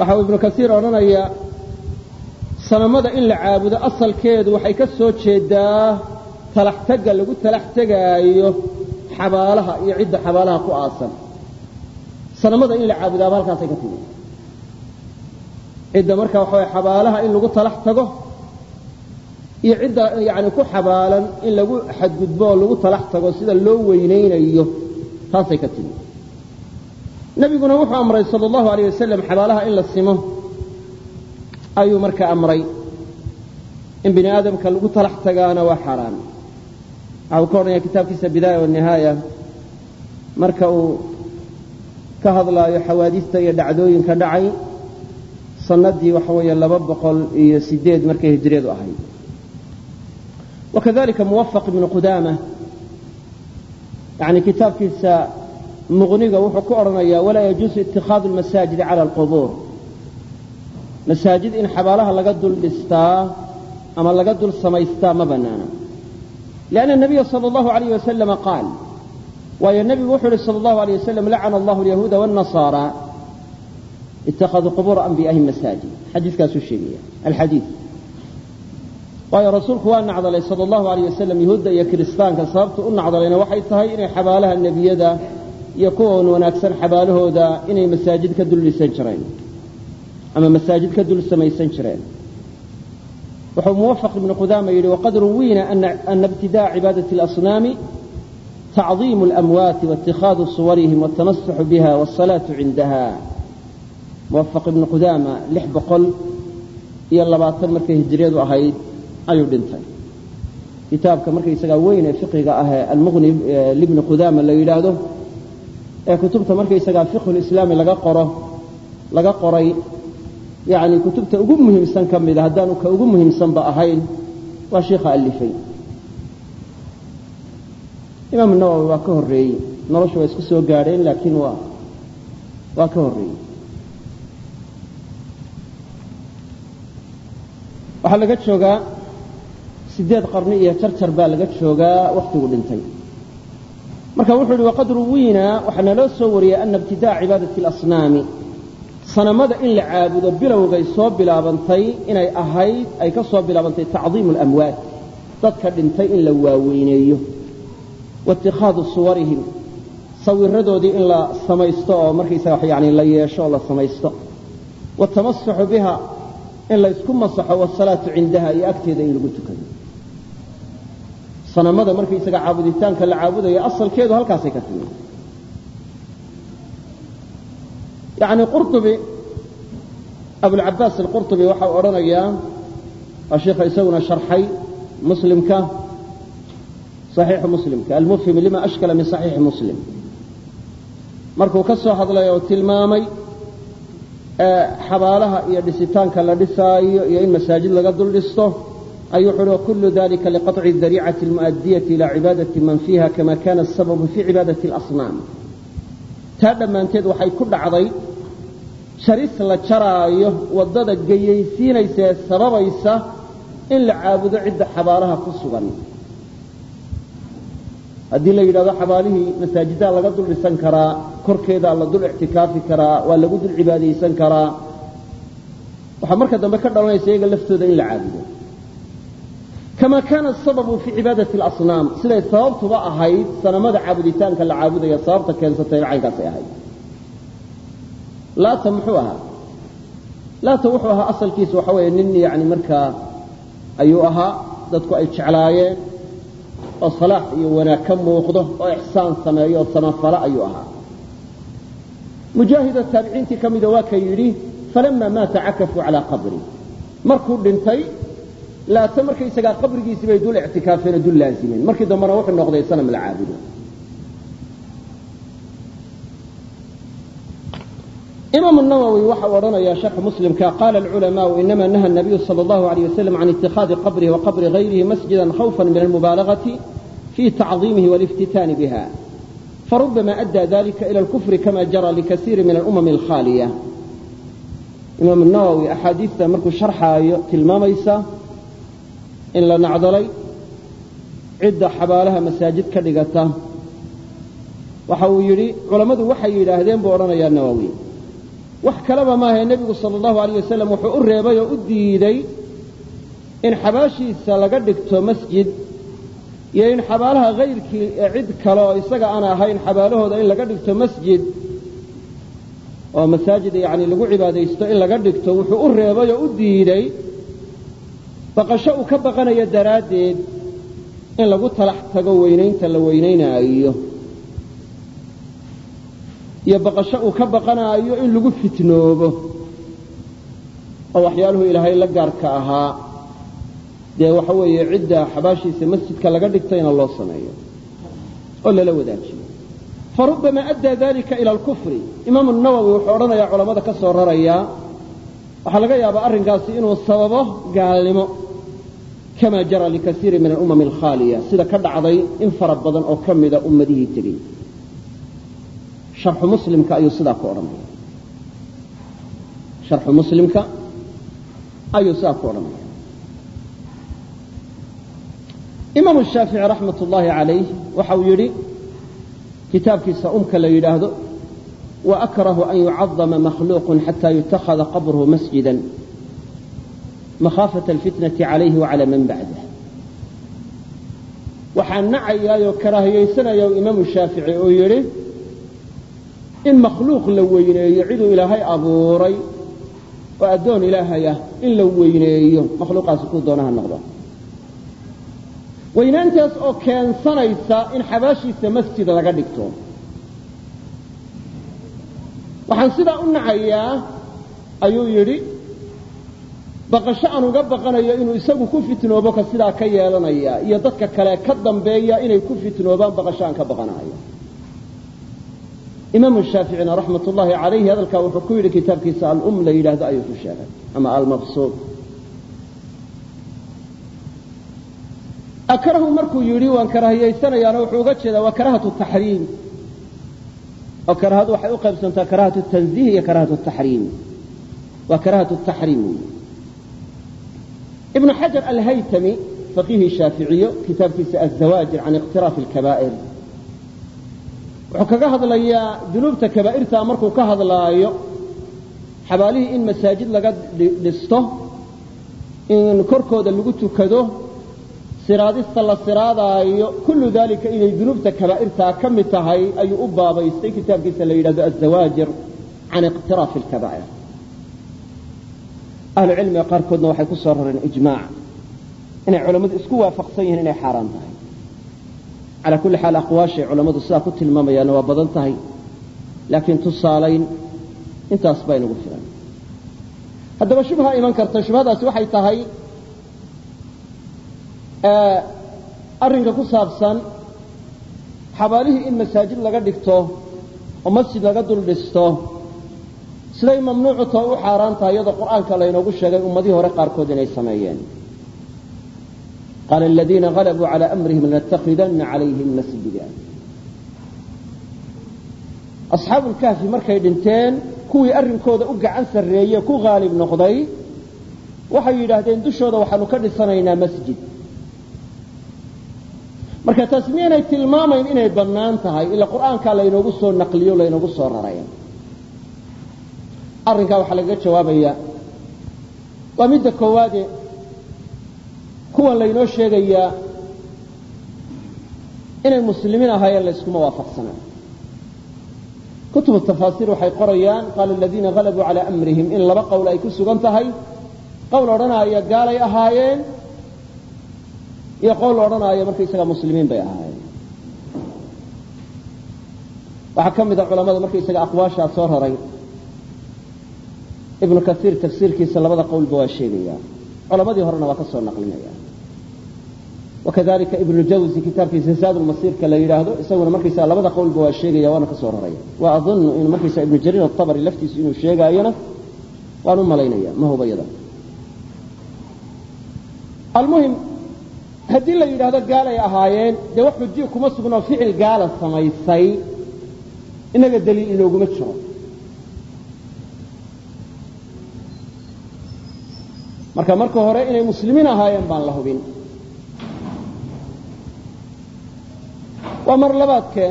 waxa uu ibnu kasiir odhanaya sanamada in la caabudo asalkeedu waxay ka soo jeedaa talax lagu talax tegaayo xabaalaha iyo cidda xabaalaha ku aasan. Sanamada in la caabudaaba halkaasay ka timi cidda marka waxa way xabaalaha in lagu talax tago iyo cidda yani ku xabaalan in lagu xadgudbo oo lagu talax tago sida loo weynaynayo taasay ka timi nebiguna wuxuu amray sal allahu alayh wasalam xabaalaha in la simo. Ayuu marka amray. In bini aadamka lagu talax tagaana waa xaaraan waxa uu ka odhanaya kitaabkiisa bidaaya wanihaaya marka uu ka hadlaayo xawaadista iyo dhacdooyinka dhacay sanadii waxa weeye laba boqol iyo sideed markay hijriyadu ahayd. Wakadalika muwafaq ibnu qudaama. Yani kitaabkiisa muqniga wuxuu ku odhanaya walaa yajuusu itikaadu lmasaajidi cala alqubuur. Masaajid in xabaalaha laga dul dhistaa ama laga dul samaystaa ma banaana lianna nabiya sala allahu alayh wasalama qaal waayo nebigu wuxuu yihi sala allahu alayh wasalam lacana allahu alyahuuda wاnnasaara ittakhaduu qubuura anbiyaihim masaajid. Xadiiskaasuu sheegaya alxadiid waayo rasuulku waa nacdalay sala allahu alayh wasalam yahuudda iyo kiristaanka sababtu u nacdalayna waxay tahay inay xabaalaha nebiyada iyo kuwan wanaagsan xabaalahooda inay masaajid ka dul dhisan jireen ama masaajid ka dul samaysan jireen wuxuu muwafaq ibnu qudaama yidhi waqad ruwiina ana ibtida'a cibaadati اlasnaami tacdiimu اlamwaati waاtikhaadu suwarihim wاtamasuxu biha wاsalaatu cindaha muwafaq ibnu qudaama lix boqol iyo labaatan markay hijriyadu ahayd ayuu dhintay kitaabka markaysagaa weyn ee fiqiga ah ee almuqni libni qudaama la yidhaahdo ee kutubta markaysagaa fiqhu lislaami laga qoro laga qoray yani kutubta ugu muhiimsan ka mida haddaanu ka ugu muhiimsanba ahayn waa shiikha alifay. Imaam nawowi waa ka horreeyey. Noloshu waa isku soo gaadheen laakiin waa waa ka horreeyey. Waxaa laga joogaa sideed qarni iyo jarjar baa laga joogaa wakhtigu dhintay marka wuxuu yihi waqad ruwiina waxaa naloo soo wariyey ana ibtida'a cibaadati اlasnaami sanamada in la caabudo bilowgay soo bilaabantay inay ahayd ay ka soo bilaabantay tacdiimu اlamwaad dadka dhintay in la waaweyneeyo waاtikhaadu suwarihim sawiradoodii in la samaysto oo markaysaga yani la yeesho oo la samaysto watamasuxu biha in laysku masaxo wasalaatu cindaha iyo agteeda in lagu tukado sanamada markaysaga caabuditaanka la caabudayo asalkeedu halkaasay ka timi yani qurطubi abulcabaas alqurطubi waxa uu odhanayaa waa sheikha isaguna sharxay muslimka صaxiixu muslimka almufhim lima ashkala min صaxiixi muslim markuu ka soo hadlay oo tilmaamay xabaalaha iyo dhisitaanka la dhisaayo iyo in masaajid laga dul dhisto ayuu wuxu uhi wakulu dalika liqaطci dariicati اlmu'adiyati ila cibaadati man fiiha kama kana asababu fii cibaadati اlasnaam taa dhammaanteed waxay ku dhacday jaris la jaraayo waddada geyaysiinaysa ee sababaysa in la caabudo cidda xabaalaha ku sugan haddii la yidhahdo xabaalihii masaajidaa laga dul dhisan karaa korkeedaa la dul ictikaafi karaa waa lagu dul cibaadaysan karaa waxaa marka dambe ka dhalanaysa iyaga laftooda in la caabudo kama kaana asababu fii cibaadati اlasnaam siday sababtuba ahayd sanamada caabuditaanka la caabudaya sababta keensatayba caynkaasay ahayd laata muxuu ahaa laata wuxuu ahaa asalkiisa waxa weeye nin yani markaa ayuu ahaa dadku ay jeclaayeen oo salaax iyo wanaag ka muuqdo oo ixsaan sameeyo oo samafalo ayuu ahaa mujaahida taabiciintii ka mida waa ka yidhi falama maata cakafuu calaa qabri markuu dhintay laata markaysagaa qabrigiisii bay dul ictikaafeen oo dul laazimeen markii dambena wuxuu noqday sanam la caabudo imaam النawwi waxa uu odhanaya sharxa muslimka qaala اlculamaءu inama naha الnabiyu salى اllahu عalيه wasalam can itikhadi qabrihi وaqabri غayrihi masjida khawfa min almubaalaغaةi fi tacظiimihi wاliftitaani biha farubama adى dalika ilى اlkufri kama jara likasiiri min alأmam اlkhaaliya imaam الnawowi axaadiista markuu sharxaayo tilmaamaysa in la nacdalay cidda xabaalaha masaajid ka dhigata. Waxa uu yidhi culammadu waxay yidhaahdeen buu odhanayaa nawowi wax kaleba maahae nebigu sala allahu alayh wasalam wuxuu u reebay oo u diiday in xabaashiisa laga dhigto masjid iyo in xabaalaha hayrkii ee cid kale oo isaga aan ahayn xabaalahooda in laga dhigto masjid oo masaajid yacni lagu cibaadaysto in laga dhigto wuxuu u reebay oo u diiday baqasho uu ka baqanayo daraaddeed in lagu talax tago weynaynta la weynaynaayo. Iyo baqasho uu ka baqanaayo in lagu fitnoobo. Oo waxyaaluhu ilaahay la gaarka ahaa. Dee waxa weeye cidda xabaashiisa masjidka laga dhigtayna loo sameeyo. Oo lala wadaajiyo. Farubama addaa dalika ila alkufri. Imaamu nawowi wuxuu odhanayaa culammada ka soo rarayaa waxaa laga yaabaa arrinkaasi inuu sababo gaalnimo kama jara likasiiri min alumami alkhaaliya sida ka dhacday in fara badan oo ka mida ummadihii tegey sharxu muslimka ayuu sidaa ku odhanaya. Sharxu muslimka ayuu sidaa ku odhanaya. Imaamu shaafici raxmat ullaahi calayh waxa uu yidhi kitaabkiisa umka la yidhaahdo waakrahu an yucadama makhluuqun xata yutakhada qabruhu masjida makhaafata alfitnati calayhi wacala man bacdah waxaa nacayaayoo karaahiyaysanaya imaamu shaafici oo yidhi in makhluuq la weyneeyo ciduu ilaahay abuuray oo addoon ilaahay ah in la weyneeyo makhluuqaasi kuu doonaha noqdo weynaantaas oo keensanaysa in xabaashiisa masjid laga dhigto waxaan sidaa u nacayaa ayuu yidhi baqasho aan uga baqanayo inuu isagu ku fitnoobo ka sidaa ka yeelanaya iyo dadka kale ka dambeeya inay ku fitnoobaan baqasho aan ka baqanayo. Imaamu shaaficina raxmat ullaahi calayhi hadalkaa wuxuu ku yidhi kitaabkiisa alum la yidhaahdo ayuu ku sheegay ama almabsuud akrahu markuu yidhi waan karaahiyaysanayaana wuxuu uga jeedaa waa karahatu taxriim. Oo karahadu waxay u qaybsantaa karahatu tanziih iyo karahatu taxriim. Waa karahatu taxriim. wey ibnu xajar alhaytami faqiihii shaaficiyo kitaabkiisa azawaajir can iqtiraafi alkabaa'ir wuxuu kaga hadlayaa dunuubta kabaa'irtaa markuu ka hadlaayo xabaalihii in masaajid laga dhisto in korkooda lagu tukado siraadista la siraadaayo kullu dalika inay dunuubta kabaa'irtaa ka mid tahay ayuu u baabaystay kitaabkiisa la yidhahdo azawaajir can iqtiraafi alkabaa'ir ahlu cilmiga qaarkoodna waxay ku soo rareen ijmaac inay culammadu isku waafaqsan yihiin inay xaaraan tahay. Calaa kulli xaal aqwaashay culammadu sidaa ku tilmaamayaanna waa badan tahay laakiin tusaalayn intaas baa inagu filan. Haddaba shubha iman karta shubhadaasi waxay tahay arrinka ku saabsan xabaalihii in masaajid laga dhigto oo masjid laga dul dhisto siday mamnuucu tao u xaaraan tahay iyadoo qur'aanka laynoogu sheegay ummadihii hore qaarkood inay sameeyeen. Qaala aladiina galabuu calى amrihim lanattakhidanna calayhim masjida asxaabu lkahfi markay dhinteen kuwii arrinkooda u gacan sarreeye ku haalib noqday waxay yidhaahdeen dushooda waxaanu ka dhisanaynaa masjid. Marka taas miyaynay tilmaamayn inay bannaan tahay ila qur'aankaa laynoogu soo naqliyo laynoogu soo raray arrinkaa waxaa lagaga jawaabaya. Waa midda koowaade kuwan laynoo sheegayaa inay muslimiin ahaayeen layskuma waafaqsanaa kutubu tafaasiir waxay qorayaan qaala aladiina galabuu calaa amrihim. In laba qowl ay ku sugan tahay qowl odhanaaya gaalay ahaayeen iyo qowl odhanaaya markaysaga muslimiin bay ahaayeen. Waxaa ka mida culamada markaysaga aqwaashaa soo raray ibnu kaiir tafsiirkiisa labada qowlba waa sheegaya culamadii horena waa ka soo naqlinaya wakadalika ibnu jawzi kitaabkiisa zaadulmasiirka la yidhaahdo isaguna markaysaga labada qowlba waa sheegaya waana ka soo raraya wa adunnu in markaysaga ibnu jariir atabari laftiisu inuu sheegaayona waan u malaynaya ma huba yada. Almuhim haddii la yidhaahdo gaalay ahaayeen dee wax xujiyo kuma sugnoo ficil gaala samaysay inaga daliil inooguma jiro marka marka hore inay muslimiin ahaayeen baan la hubin. Waa mar labaadkee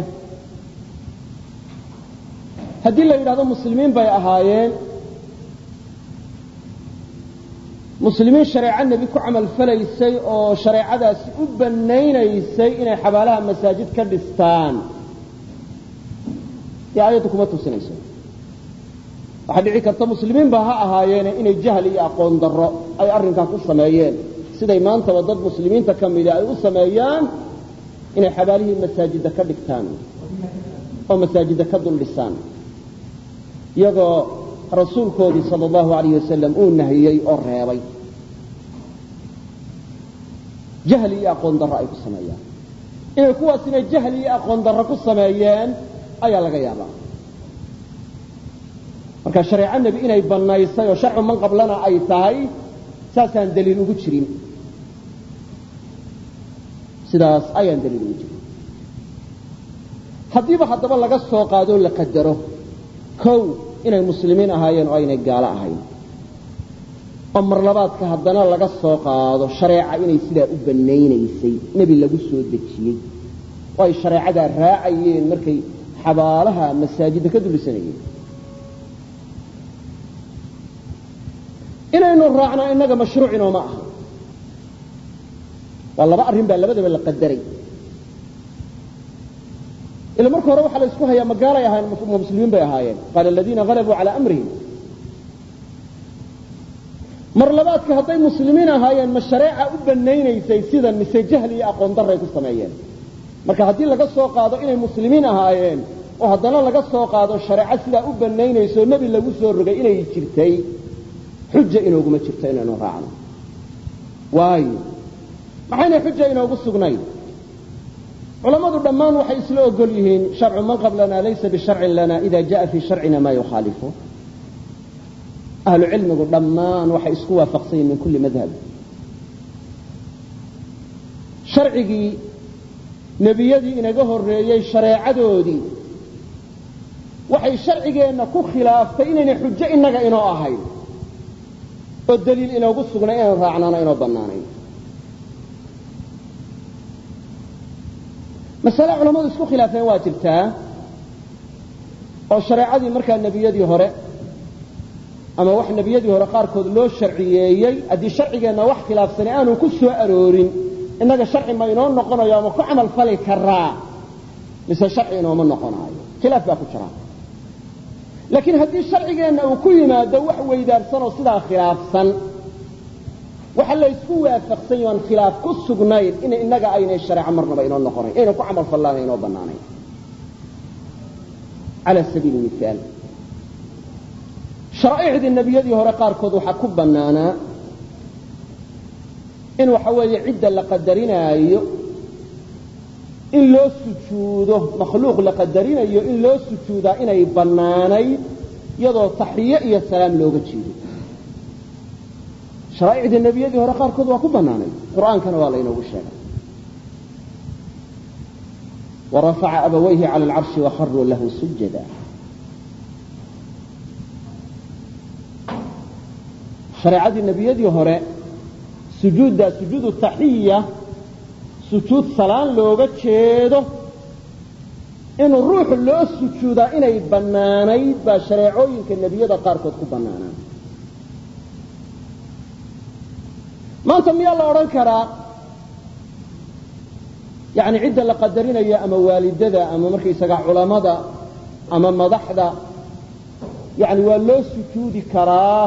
haddii la yidhahdo muslimiin bay ahaayeen muslimiin shareeco nebi ku camal falaysay oo shareecadaasi u banaynaysay inay xabaalaha masaajid ka dhistaan. Dee aayaddu kuma tusinayso waxaa dhici karta muslimiinba ha ahaayeene inay jahli iyo aqoon darro ay arrinkaa ku sameeyeen. Siday maantaba dad muslimiinta ka mida ay u sameeyaan inay xabaalihii masaajidda ka dhigtaan oo masaajidda ka dul dhisaan iyagoo rasuulkoodii sal allahu alayh wasalam uu nahiyey oo reebay. Jahli iyo aqoon darro ay ku sameeyaan. Inay kuwaasina jahli iyo aqoon darro ku sameeyeen ayaa laga yaabaa marka shareeco nebi inay bannaysay oo sharcu man qablana ay tahay saasaan daliil ugu jirin. Sidaas ayaan daliil ugu jirin. Haddiiba haddaba laga soo qaadoo la qadaro kow inay muslimiin ahaayeen oo aynay gaalo ahayn. Oo marlabaadka haddana laga soo qaado shareeca inay sidaa u banaynaysay nebi lagu soo dejiyey. Oo ay shareecadaa raacayeen markay xabaalaha masaajidda ka dulisanayeen inaynu raacno innaga mashruuc inooma aha. Waa laba arrin baa labadaba la qadaray. Ila marka hore waxaa la hayaa ma muslimiin bay ahaayeen. Qaala aladiina halabuu calaa amrihim. Mar labaadka hadday muslimiin ahaayeen ma shareeca u banaynaysay sidan mise jahli iyo aqoon darray ku sameeyeen. Marka haddii laga soo qaado inay muslimiin ahaayeen oo haddana laga soo qaado shareeco sidaa u banaynayso nebi lagu soo rogay inay jirtay xuja inooguma jirto inaynu raacno. Waayo maxaynay xuja inoogu sugnayn? Culammadu dhammaan waxay isla ogol yihiin sharcu man qablana laysa bisharcin lana ida jaءa fii sharcina ma yukhaalifu ahlu cilmigu dhammaan waxay isku waafaqsan yihiin min kulli madhab. Sharcigii nebiyadii inaga horreeyey shareecadoodii waxay sharcigeenna ku khilaaftay inaynay xujo innaga inoo ahayn oo daliil inoogu sugnay inaan raacnaana inoo bannaanayn. Masale culammadu isku khilaafeen waa jirtaa oo shareecadii markaa nebiyadii hore ama wax nebiyadii hore qaarkood loo sharciyeeyey haddii sharcigeenna wax khilaafsani aanu ku soo aroorin innaga sharci ma inoo noqonayo ama ku camal fali karaa mise sharci inooma noqonaayo. Khilaaf baa ku jira laakiin haddii sharcigeenna uu ku yimaado wax weydaarsanoo sidaa khilaafsan waxa la isku waafaqsan aan khilaaf ku sugnayn in innaga aynay shareeco marnaba inoo noqonayn ayna ku camal fallaana inoo bannaanayn. Cala sabiili miaal sharaa'icdii nebiyadii hore qaarkood waxaa ku bannaanaa in waxa weeye cidda la qadarinaayo in loo sujuudo makhluuq la qadarinayo in loo sujuudaa inay bannaanayd iyadoo taxiye iyo salaam looga jeedo. Sharaa'icdii nebiyadii hore qaarkood waa ku bannaanayd. Qur'aankana waa laynoogu sheegay. Warafaca abawayhi cala alcarshi wakharuu lahu sujada shareecadii nebiyadii hore sujuuddaa sujuudu taxiya sujuud salaan looga jeedo in ruux loo sujuudaa inay bannaanayd baa shareecooyinka nebiyada qaarkood ku bannaanaa maanta miyaa la odhan karaa yani cidda la qadarinayo ama waalidada ama markaysagaa culammada ama madaxda yani waa loo sujuudi karaa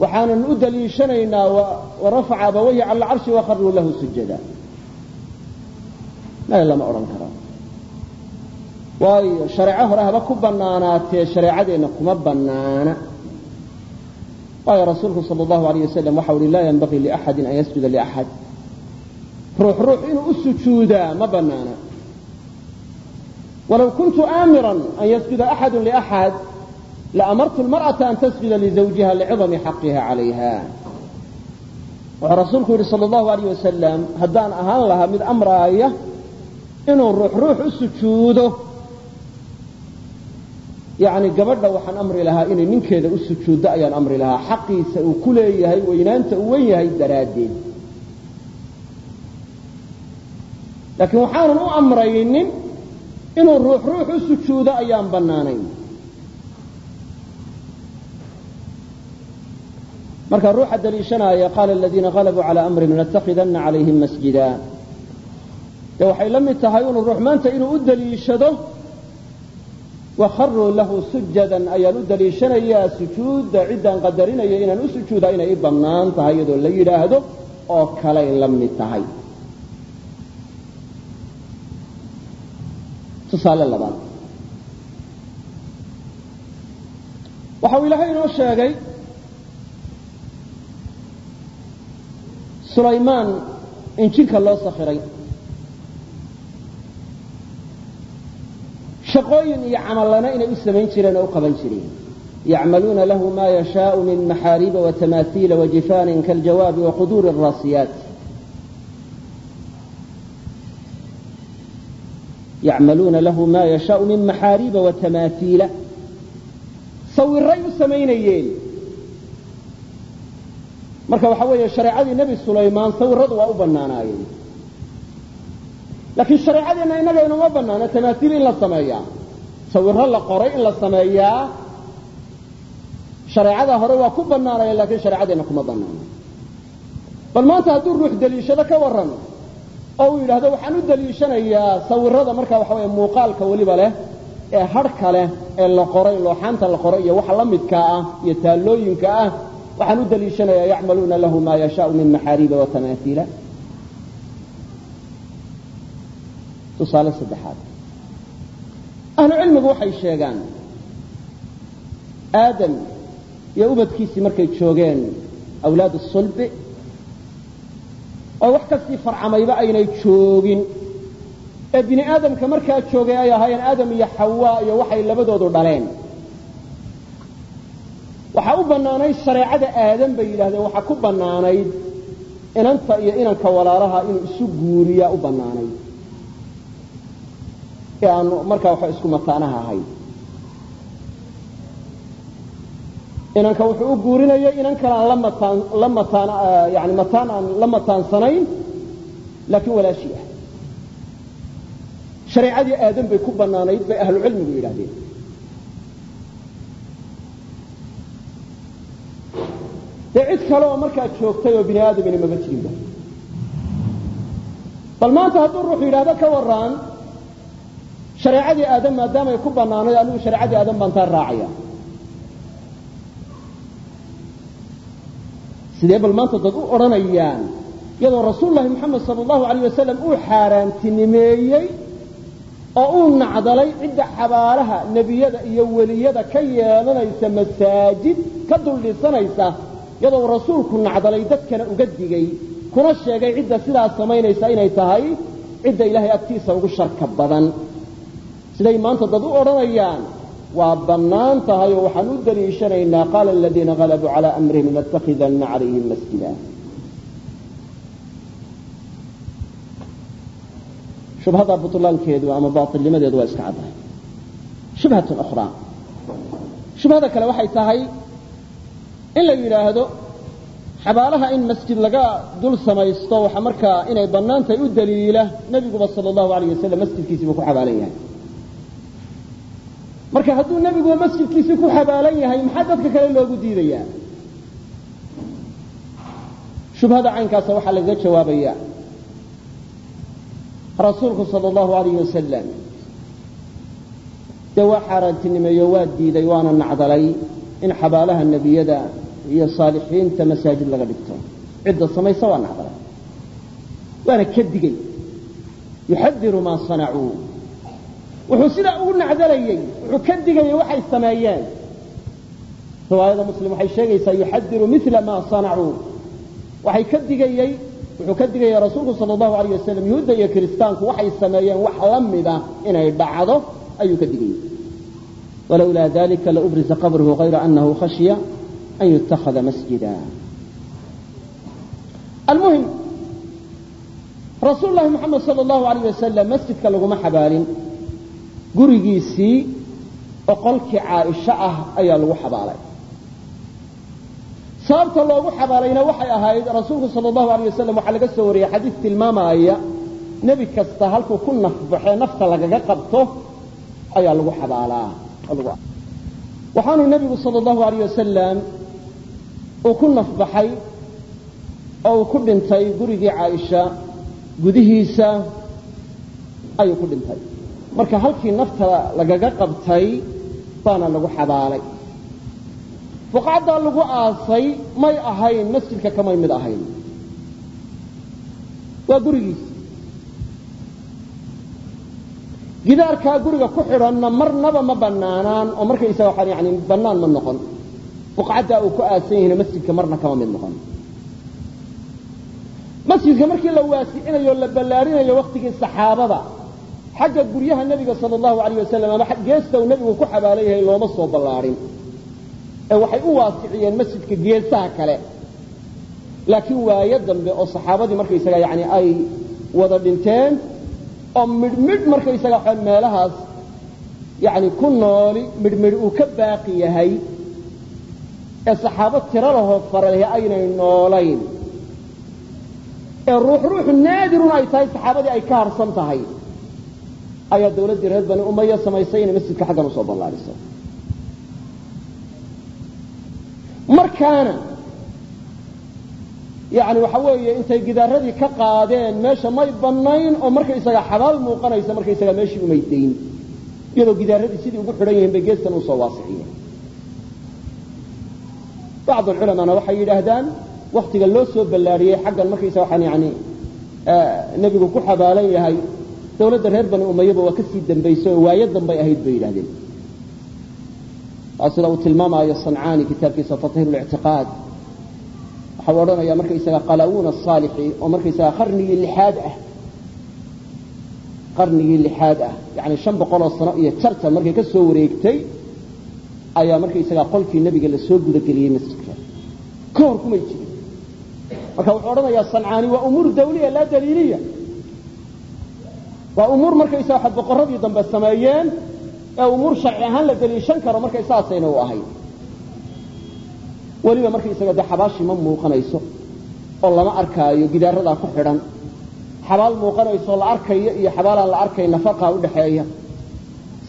waxaanan u daliishanaynaa warafaca abawayhi cala alcarshi wakharuu lahu sujada. Maya lama odhan karo. Waayo shareeco hore haba ku bannaanaatee shareecadeenna kuma bannaana. Waayo rasuulku sal allahu alayh wasalam waxa uhi laa yanbagii liaxadin an yasjuda liaxad ruux ruux inuu u sujuudaa ma bannaana. Walow kuntu aamiran an yasjuda axadu liaxad laamartu lmar'ata an tasjuda lizawjiha licidami xaqiha calayha wuxuu rasuulku yidhi sal allahu alayh wasalam haddaan ahaan lahaa mid amraaya inuu ruux ruux u sujuudo yani gabadha waxaan amri lahaa inay ninkeeda u sujuuddo ayaan amri lahaa xaqiisa uu ku leeyahay weynaanta uu wen yahay daraaddeed laakiin waxaanan u amraynin inuu ruux ruux u sujuudo ayaan bannaanayn marka ruuxa daliishanaaya qaala aladiina qalabuu calaa amrin lanatakhidanna calayhim masjida. Dee waxay la mid tahay inuu ruux maanta inuu u daliishado wakharuu lahu sujadan ayaan u daliishanayaa sujuudda ciddaan qadarinaya inaan u sujuudaa inay i bannaan tahay iyadoo la yidhaahdo oo kalay la mid tahay. Tusaale labaad. Waxa uu ilaahay inoo sheegay sulaymaan in jinka loo sakhiray shaqooyin iyo camallana inay u samayn jireen oo u qaban jireen. Yacmaluuna lahu ma yashaau min maxaariiba watamaahiila wajifaanin kaaljawaabi waquduuri araasiyaat yacmaluuna lahu ma yashaau min maxaariiba watamaahiila sawiray u samaynayeen marka waxa weeye shareecadii nebi sulaymaan sawiradu waa u bannaanaayeen. Laakiin shareecadeenna innaga inuma bannaano tamaasiil in la sameeyaa. Sawiro la qoray in la sameeyaa. Shareecada hore waa ku bannaanaya laakiin shareecadeenna kuma bannaano. Bal maanta hadduu ruux daliishado ka warran oo uu yidhaahdo waxaan u daliishanayaa sawirada marka waxa weeye muuqaalka weliba leh ee hadhka leh ee la qoray looxaanta la qoray iyo waxa la midkaa ah iyo taallooyinka ah waxaan u daliishanayaa yacmaluuna lahu ma yashaau min maxaariiba watamaahiila tusaale saddexaad. Ahlu cilmigu waxay sheegaan aadam iyo ubadkiisii markay joogeen awlaadu sulbi oo wax kastii farcamayba aynay joogin. Ee bini aadamka markaa joogay ay ahaayeen aadam iyo xawaa iyo waxay labadoodu dhaleen waxaa u bannaanayd shareecada aadam bay yidhahdeen waxaa ku bannaanayd inanta iyo inanka walaalaha inuu isu guuriyaa u bannaanayd. Aanu markaa waxa isku mataanaha ahayn inanka wuxuu u guurinayay inan kale aan la mataan la mataan yani mataan aan la mataansanayn laakiin walaashii ah. Shareecadii aadam bay ku bannaanayd bay ahlu cilmigu yidhahdeen dee cid kale oo markaa joogtay oo bini aadamina maba jirinba bal maanta hadduu ruux yidhaahdo ka waraan shareecadii aadam maadaamay ku bannaanayd anigu shareecadii aadam baan taa raacaya sidee bal maanta dad u odhanayaan? Iyadoo rasuululahi moxamed sala allahu alayh wasalam uu xaaraantinimeeyey oo uu nacdalay cidda xabaalaha nebiyada iyo weliyada ka yeelanaysa masaajid ka duldhisanaysa iyadoo rasuulku nacdalay dadkana uga digay kuna sheegay cidda sidaas samaynaysa inay tahay cidda ilaahay agtiisa ugu sharka badan. Siday maanta dad u odhanayaan waa bannaan tahay oo waxaan u daliishanaynaa qaala aladiina qalabuu calaa amrihim lanatakhidanna calayhim masjida shubhada butlaankeedu ama baailnimadeedu waa iska caddahay. Shubhatun ukhraa. Shubhada kale waxay tahay in la yidhaahdo xabaalaha in masjid laga dul samaysto waxa markaa inay bannaan tahay u daliila nebiguba sala allahu alayh wasalam masjidkiisiiba ku xabaalan yahay. Marka hadduu nebiguba masjidkiisii ku xabaalan yahay maxaa dadka kale loogu diidayaa? Shubhada caynkaasa waxaa lagaga jawaabaya rasuulku sala allahu alayh wasalam dee waa xaaraantinimeeyo waa diiday waana nacdalay in xabaalaha nebiyada iyo saalixiinta masaajid laga dhigto. cidda samaysa waa nacdalay waana ka digay. yuxadiru maa sanacuu. wuxuu sidaa ugu nacdalayey wuxuu ka digayey waxay sameeyeen. riwaayada muslim waxay sheegaysaa yuxadiru mila maa sanacuu. waxay ka digayey wuxuu ka digaya rasuulku sal allahu alayh wasalam yuhuudda iyo kiristaanku waxay sameeyeen wax la mida inay dhacdo ayuu ka digayey walowlaa dalika laubriza qabruhu hayra anahu khashya an yutakhada masjida almuhim rasuul lahi moxamed sal allahu alayh wasalam masjidka laguma xabaalin gurigiisii oqolkii caaisho ah ayaa lagu xabaalay sababta loogu xabaalayna waxay ahayd rasuulku sal allahu alayh wasalam waxaa laga soo wariyey xadiis tilmaamaya nebi kasta halkuu ku nafbaxee nafta lagaga qabto ayaa lagu xabaalaa waxaanuu nebigu uu ku nafbaxay oo uu ku dhintay gurigii caaisha gudihiisa ayuu ku dhintay. Marka halkii nafta lagaga qabtay baana lagu xabaalay buqacdaa lagu aasay may ahayn masjidka kamay mid ahayn. Waa gurigiisa gidaarkaa guriga ku xidhanna marnaba ma banaanaan oo markaysaga yani bannaan ma noqon buqcaddaa uu ku aasan yahayna masjidka marna kama mid noqon. Masjidka markii la waasicinayo o la ballaarinayo waktigii saxaabada xagga guryaha nebiga sala allahu alayh wasalam ama geesta uu nebigu ku xabaalan yahay looma soo ballaarin. Ee waxay u waasiciyeen masjidka geesaha kale. Laakiin waayo dambe oo saxaabadii markaysaga yani ay wada dhinteen oo midhmidh markaysaga meelahaas yani ku nooli midhmidh uu ka baaqi yahay ee saxaabo tiro lahoo faralehe aynay noolayn. Ee ruux ruuxu naadirun ay tahay saxaabadii ay ka harsan tahay. Ayaa dawladdii reer bani umaya samaysay inay masjidka xaggan u soo ballaadhiso markaana yani waxa weeye intay gidaaradii ka qaadeen meesha may bannayn oo markaysaga xabaal muuqanaysa markaysaga meeshii umay dayn iyadoo gidaaradii sidii ugu xidhan yihiin bay geestan u soo waasiciyeen bacd alculamaana waxay yidhaahdaan waktiga loo soo ballaariyey xaggan markaysa waxaan yani nebigu ku xabaalan yahay dawladda reer bani umayaba waa ka sii dambaysay oo waayo dambay ahayd bay yidhahdeen waa uu tilmaamaayo sancaani kitaabkiisa tahiir lictiqaad waxau odhanaya markaysaga qalawuuna asaalixi oo markaysaga qarnigii lixaad ah qarnigii lixaad ah yani shan boqoloo sano iyo jarta markay ka soo wareegtay ayaa markaysaga qolkii nebiga la soo gudageliyey masjidka. Ka hor kumay jirin. Marka wuxuu odhanayaa sancaani waa umuur dawliya laa daliiliya. Waa umuur markaysaga waxad boqorradii dambe sameeyeen ee umuur sharci ahaan la daliishan karo markay saasayna u ahayd. Weliba markaysaga dee xabaashii ma muuqanayso oo lama arkaayo gidaaradaa ku xidhan. Xabaal muuqanayso la arkayo iyo xabaalaan la arkayn nafaqaa udhaxeeya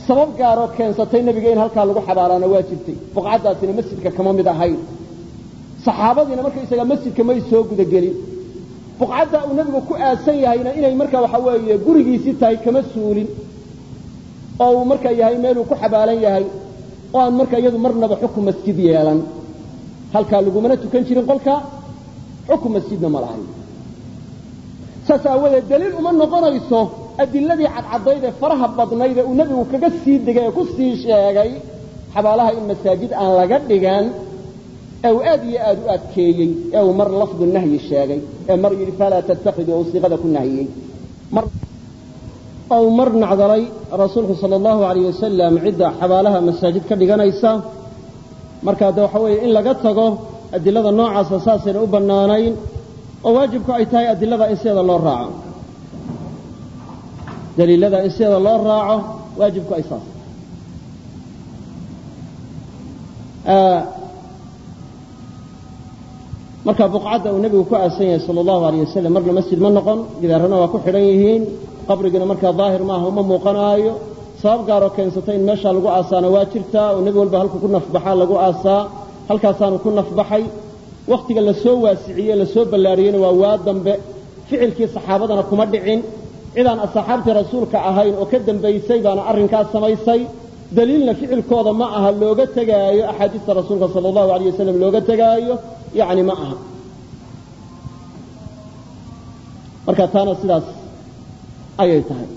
sabab gaaroo keensatay nebiga in halkaa lagu xabaalaana waa jirtay. Buqcaddaasina masjidka kama mid ahayn. Saxaabadiina markaysaga masjidka may soo gudagelin. Buqcaddaa uu nebigu ku aasan yahayna inay marka waxa weeye gurigiisii tahay kama suulin. Oo uu marka yahay meeluu ku xabaalan yahay. Oo aan marka iyadu marnaba xukun masjid yeelan. Halkaa lagumana tukan jirin qolka xukun masjidna ma lahayn. Saas aawadeed daliil uma noqonayso adiladii cadcadayd ee faraha badnayd ee uu nebigu kaga sii degay ee ku sii sheegay xabaalaha in masaajid aan laga dhigan ee uu aad iyo aad u adkeeyey ee uu mar lafdu nahyi sheegay ee mar yidhi falaa tattakidu oo siiqada ku nahiyey ou mar nacdalay rasuulku sal allahu alayh wasalam cidda xabaalaha masaajid ka dhiganaysa markaa de waxa weeye in laga tago adilada noocaasa saasayna u bannaanayn oo waajibku ay tahay adilada in sideeda loo raaco daliilada in loo raaco waajibku ay saas. Marka buqcadda uu nebigu ku aasan yahay sala allahu alayh wasalam marna masjid ma noqon gidaarana waa ku xidhan yihiin qabrigina markaa daahir maaha uma muuqanaayo. Sabab gaaroo keensatay in meeshaa lagu aasaana waa jirtaa oo nebi walba halku ku nafbaxaa lagu aasaa halkaasaanu ku nafbaxay. Wakhtiga la soo waasiciyey la soo ballaariyeyna waa waa dambe. Ficilkii saxaabadana kuma dhicin cidaan asxaabtii rasuulka ahayn oo ka dambaysay baana arrinkaas samaysay daliilna ficilkooda ma aha looga tegaayo axaadiista rasuulka sala allahu alayh wasalam looga tegaayo yani ma aha. Marka taana sidaas ayay tahay.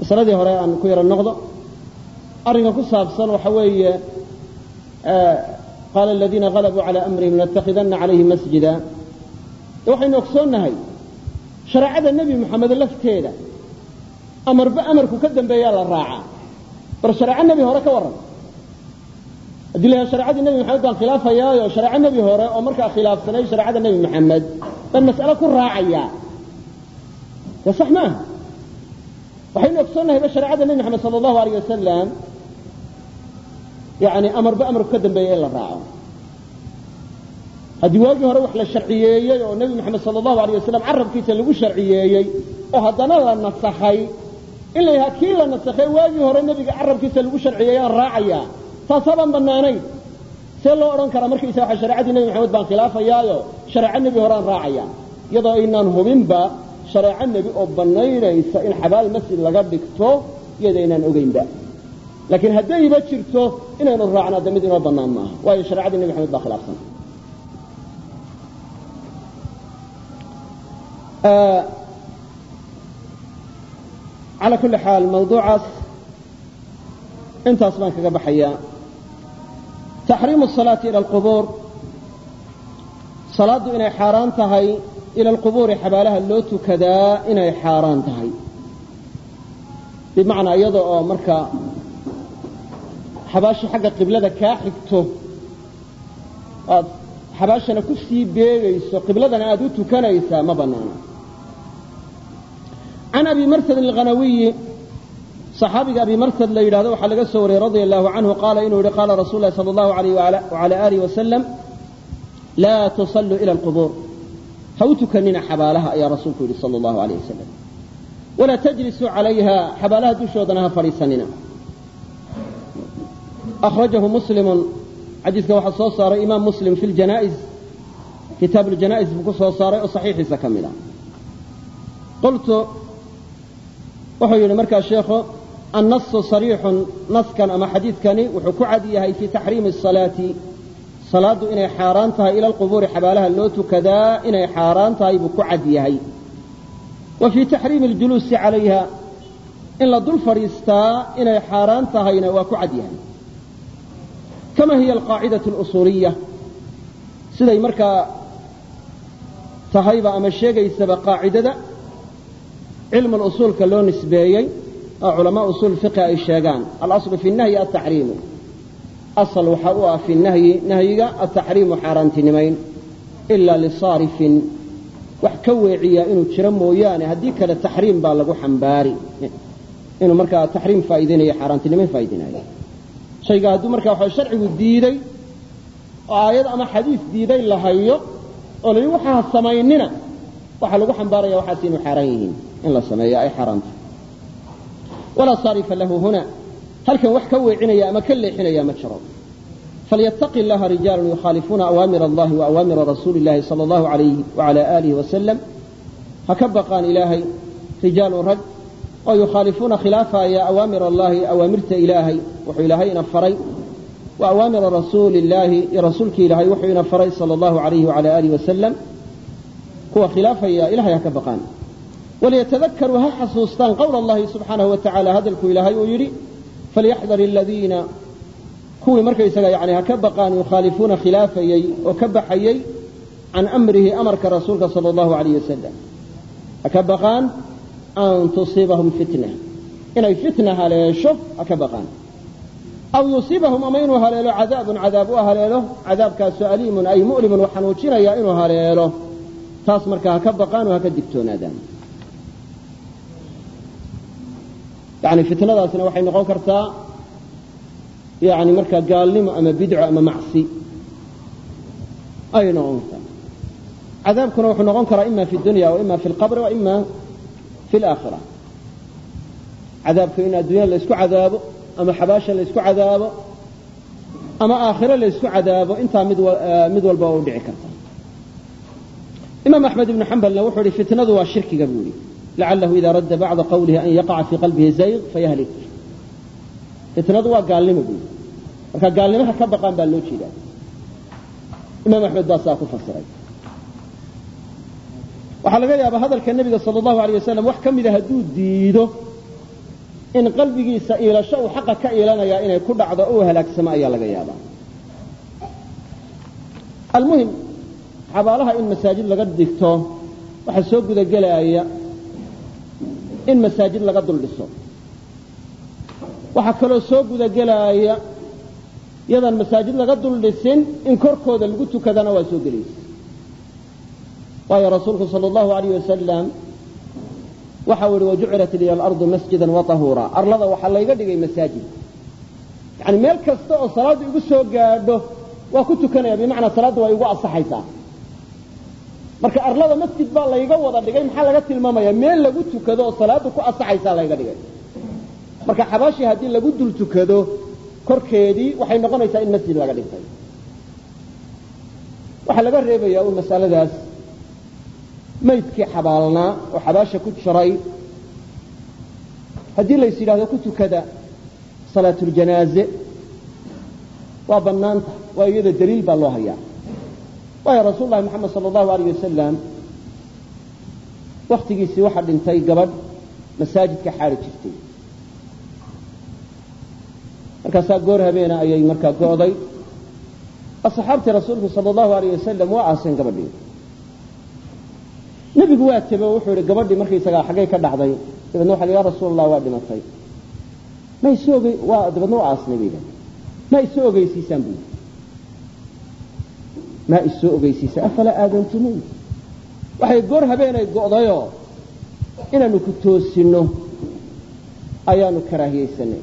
Masaladii hore aan ku yaro noqdo arrinka ku saabsan waxa weeye qaala aladiina galabuu calى amrihim lanatakidana calayhi masjida waxaynu ogsoonnahay shareecada nebi moxamed lafteeda. Amarba amarku ka dambeeyaa la raacaa bar shareeco nebi hore ka warran. Haddii la sharecadii nebi moxamed baan khilaafayaayo shareeco nebi hore oo markaa khilaafsanay shareecada nebi moxamed baan mas'alo ku raacayaa de sax maaha waxaynu ogsoonnahayba shareecada nebi moxamed sala allahu alayh wasalam yani amarba amarku ka dambeeya in la raaco haddii waagii hore wax la sharciyeeyey oo nebi moxamed sala allahu alayh wasalam carabkiisa lagu sharciyeeyey oo haddana la nasakhay in la kii la nasakhay waagii hore nebiga carabkiisa lagu sharciyeeyey aan raacayaa taas habaan bannaanayn. See loo odhan karaa markaysa waxa shareecadii nebi moxamed baan khilaafayaayo shareeco nebi hore aan raacaya. Iyadoo aynaan hubinba shareeco nebi oo bannaynaysa in xabaal masjid laga dhigto iyada aynaan ogaynba laakiin haddayba jirto inaynu raacno hadda mid inoo bannaan maaha. Waayo shareecadii nebi moxamed baa khilaafsan calى kuli xaal mawduucaas intaas baan kaga baxayaa taxriimu الsalaati ilى اlqubuur salaaddu inay xaaraan tahay ila alqubuuri xabaalaha loo tukadaa inay xaaraan tahay bimacnaa iyada oo marka xabaasha xagga qiblada kaa xigto aad xabaashana ku sii beegayso qibladana aad u tukanaysaa ma bannaana can abi markad alkhanawiyi saxaabiga abi markad la yidhahdo waxaa laga soo wariyey radia allahu canhu qaala inuu yihi qaala rasuul lahi sala allahu alayh wacala alih wasalam laa tusalluu ila alqubuur. Ha u tukanina xabaalaha ayaa rasuulku yidhi sala allahu alayh wasalam walaa tajlisuu calayha xabaalaha dushoodana ha fadhiisanina. Akhrajahu muslimun xadiidka waxaa soo saaray imaam muslim fi ljanaa'iz kitaab ljanaa'iz buu ku soo saaray oo saxiixiisa ka mid ah. Qultu wuxuu yidhi markaa sheekhu annasu sariixun naskan ama xadiidkani wuxuu ku cad yahay fii taxriimi asalaati salaaddu inay xaaraan tahay ila alqubuuri xabaalaha loo tukadaa inay xaaraan tahay buu ku cad yahay. Wa fii taxriimi aljuluusi calayha in la dul fadhiistaa inay xaaraan tahayna waa ku cad yahay. Kama hiya alqaacidatu alusuuliya siday markaa tahayba ama sheegaysaba qaacidada cilmu usuulka loo nisbeeyey oo culamaa usuul fiqhi ay sheegaan. Alaslu fi nahyi ataxriimu asal waxa u ah fi nahyi nahyiga ataxriimu xaaraantinimayn. Ilaa lisaarifin wax ka weeciya inuu jiro mooyaane haddii kale taxriim baa lagu xambaari. Inuu markaa taxriim faa'iideynayo xaaraantinimayn faa'iideynayo shayga hadduu markaa waxa sharcigu diiday oo aayad ama xadiis diiday la hayo oo la waxaa samaynina waxaa lagu xambaaraya waxaas inuu xaaraan yihiin in la sameeyo ay xaaraanta walaa saarifa lahu huna halkan wax ka weecinaya ama ka leexinaya ma jiro. Falyataqi اllaha rijaalu yukhaalifuuna awaamir allahi wa awaamira rasuuli اllahi sala allahu alayhi wala aalihi wasalam ha ka baqaan ilaahay rijaalun rag oo yukhaalifuuna khilaafaya awaamir allahi awaamirta ilaahay wuxuu ilaahayna faray. Wa awaamira rasuuli illaahi iyo rasuulkii ilaahay wuxuu ina faray sala allahu alayhi wala aalihi wasalam kuwa khilaafaya ilahay ha ka baqaan waliyatadakaruu ha xasuustaan qowla allahi subxaanahu wa tacala hadalku ilaahay uu yidhi falyaxdar aladiina kuwii markaysaga yani ha ka baqaan yukhaalifuuna khilaafayey oo ka baxayey can amrihi amarka rasuulka sala allahu alayh wasalam ha ka baqaan an tusiibahum fitna inay fitna haleesho ha ka baqaan aw yusiibahum ama inuu haleelo cadaabun cadaab u haleelo cadaabkaasoo aliimun ay mu'limun wa xanuujinaya inuu haleelo taas markaa ha ka baqaan oo ha ka digtoonaadaan yani fitnadaasina waxay noqon kartaa yani markaa gaalnimo ama bidco ama macsi. Ayay noqon kartaa. Cadaabkuna wuxuu noqon karaa ima fi dunya wa fi lqabri wa fi laakhira cadaabku in adduunyada la isku cadaabo ama xabaasha la isku cadaabo ama aakhiro la isku cadaabo intaa mid walba oo u dhici karta. Imaam axmed ibnu xambalna wuxuu ihi fitnadu waa shirkiga buu yihi lacalahu ida radda bacda qawlihi an yaqaca fii qalbihi zayq fayahlik fitnadu waa gaalnimo yihi marka gaalnimaha ka baqaan baa loo jeedaa imaam axmed baa saa ku fasiray waxaa laga yaabaa hadalka nebiga sala allahu alayh wasalam wax ka mida hadduu diido in qalbigiisa iilasho uu xaqa ka iilanayaa inay ku dhacdo o u halaagsamo ayaa laga yaabaa almuhim xabaalaha in masaajid laga dhigto waxaa soo gudagelaya in masaajid laga dul dhiso waxaa kaloo soo gudagelaaya yadaan masaajid laga dul in korkooda lagu tukadana waa soo gelaysa. Waayo rasuulku sal allahu alayh wasalam waxau ihi wajucilat liya alardu masjida waطahuura arlada waxaa layga dhigay masaajid. Yani meel kasta oo salaaddu igu soo gaadho waa ku tukanaya bimacnaa salaadda waa igu asaxaysaa marka arlada masjid baa layga wada dhigay maxaa laga tilmaamaya? Meel lagu tukado oo salaaddu ku asaxaysaa layga dhigay. Marka xabaashii haddii lagu dul tukado korkeedii waxay noqonaysaa in masjid laga dhigtay. Waxaa laga reebayaa un masaladaas maydkii xabaalnaa oo xabaasha ku jiray haddii lays yidhahdo ku tukada salaatuljanaaze waa bannaanta waa iyada daliil baa loo hayaa waayo rasuul lahi sala allahu alayh wasalam waktigiisii waxaa dhintay gabadh masaajidka xaari jirtay. Markaasaa goor habeena ayay markaa go'day. Asxaabtii rasuulku sala allahu alayh wasalam waa aaseen gabadhii. Nebigu waa tebe wuxuu yihi gabadhii markaysagaa xaggay ka dhacday dabeedna waxa ya rasuul allah waa dhimatay. Ma waa dabeedna aasnay bay ma isu ogeysiisaan buu yidhi ma isoo ogeysiisa. Afalaa aadantumuu waxay goor habeenay go'dayoo inaanu ku toosinno ayaanu karaahiyeysanay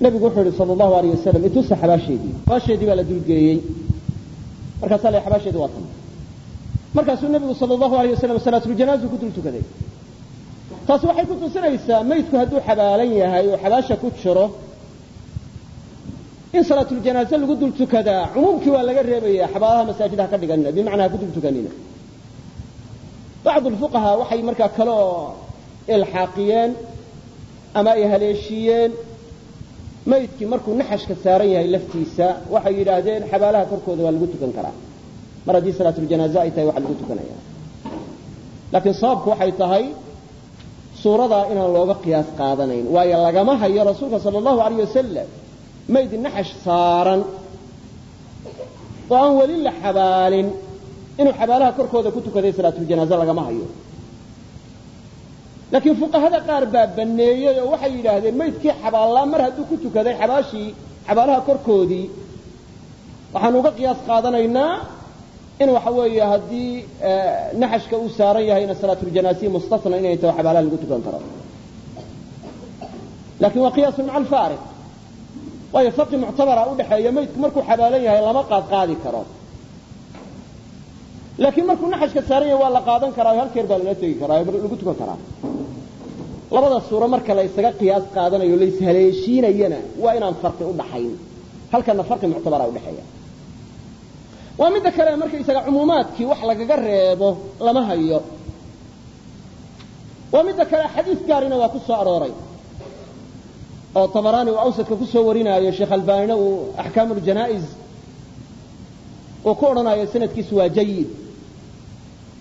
nebigu wuxuu yihi sala allahu alayh wasalam itusa xabaasheedii. Xabaasheedii baa la dulgeeyey. Markaasaa la xabaasheedii waa tan. Markaasuu nebigu sala allahu alayh wasalam salaatuljanaazu ku dul tukaday. Taasi waxay ku tusinaysaa maydku hadduu xabaalan yahay oo xabaasha ku jiro in salaatuljanaaze lagu dul tukadaa cumuumkii waa laga reebaya xabaalaha masaajid ha ka dhiganina bimacnaa ha ku dul tukanina. Bacdu lfuqahaa waxay markaa kaloo ilxaaqiyeen ama ay haleeshiyeen maydkii markuu naxashka saaran yahay laftiisa waxay yidhaahdeen xabaalaha korkooda waa lagu tukan karaa. Mar haddii salaatuljanaaze ay tahay waxa lagu tukanaya. Laakiin sababku waxay tahay suuradaa inaan looga qiyaas qaadanayn. Waayo lagama hayo rasuulka sala allahu alayh wasalam mayd naxash saaran. Oo aan weli la xabaalin inuu xabaalaha korkooda ku tukaday salaatuljanaaze lagama hayo. Laakiin fuqahada qaar baa banneeyey oo waxay yidhaahdeen maydkii xabaallaa mar hadduu ku tukaday xabaashii xabaalaha korkoodii. Waxaanu uga qiyaas qaadanaynaa in waxa weeye haddii naxashka uu saaran yahayna salaatuljanaazihi mustasna inay taho xabaalaha lagu tukan karo. Lakin waa qiyaasun maca alfaariq waayo farqi muctabara udhaxeeya maydku markuu xabaalan yahay lama qaad qaadi karo. Laakiin markuu naxashka saaran yahay waa la qaadan karaa o halkeer baa lala tegi karaa lagu tukan karaa. Labada suuro marka la ysaga qiyaas qaadanayo la waa inaan farqi udhaxayn halkana farqi muctabara udhaxeeya waa midda kale markaysaga cumuumaadkii wax lagaga reebo lama hayo. Waa midda kale xadiis gaarina waa ku soo arooray oo tabaraani uu awsadka ku soo warinaayo sheekh albanina uu axkaam uljanaa'iz uu ku odhanayo sanadkiisu waa jayid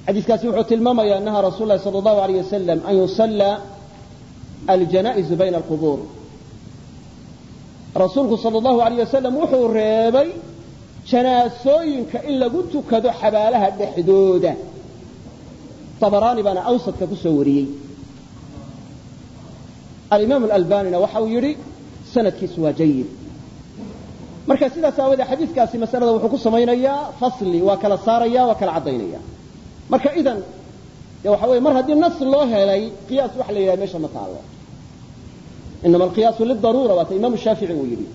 xadiiskaasi wuxuu tilmaamaya naha rasuul lahi sala allahu alayh wasalam an yusalla aljanaa'izu bayna alqubuur. Rasuulku sala allahu alayh wasalam wuxuu reebay janaasooyinka in lagu tukado xabaalaha dhexdooda. Tabaraani baana awsadka ku soo wariyey alimaam alalbanina waxa uu yidhi sanadkiisu waa jayid marka sidaas aawadee xadiiskaasi masalada wuxuu ku samaynayaa fasli waa kala saaraya waa kala caddaynaya. Marka idan de waxa weye mar haddii nas loo helay qiyaas waxa la yidhaha meesha ma taalo inama alqiyaasu lidaruura waata imaamu shaafici uu yidhi.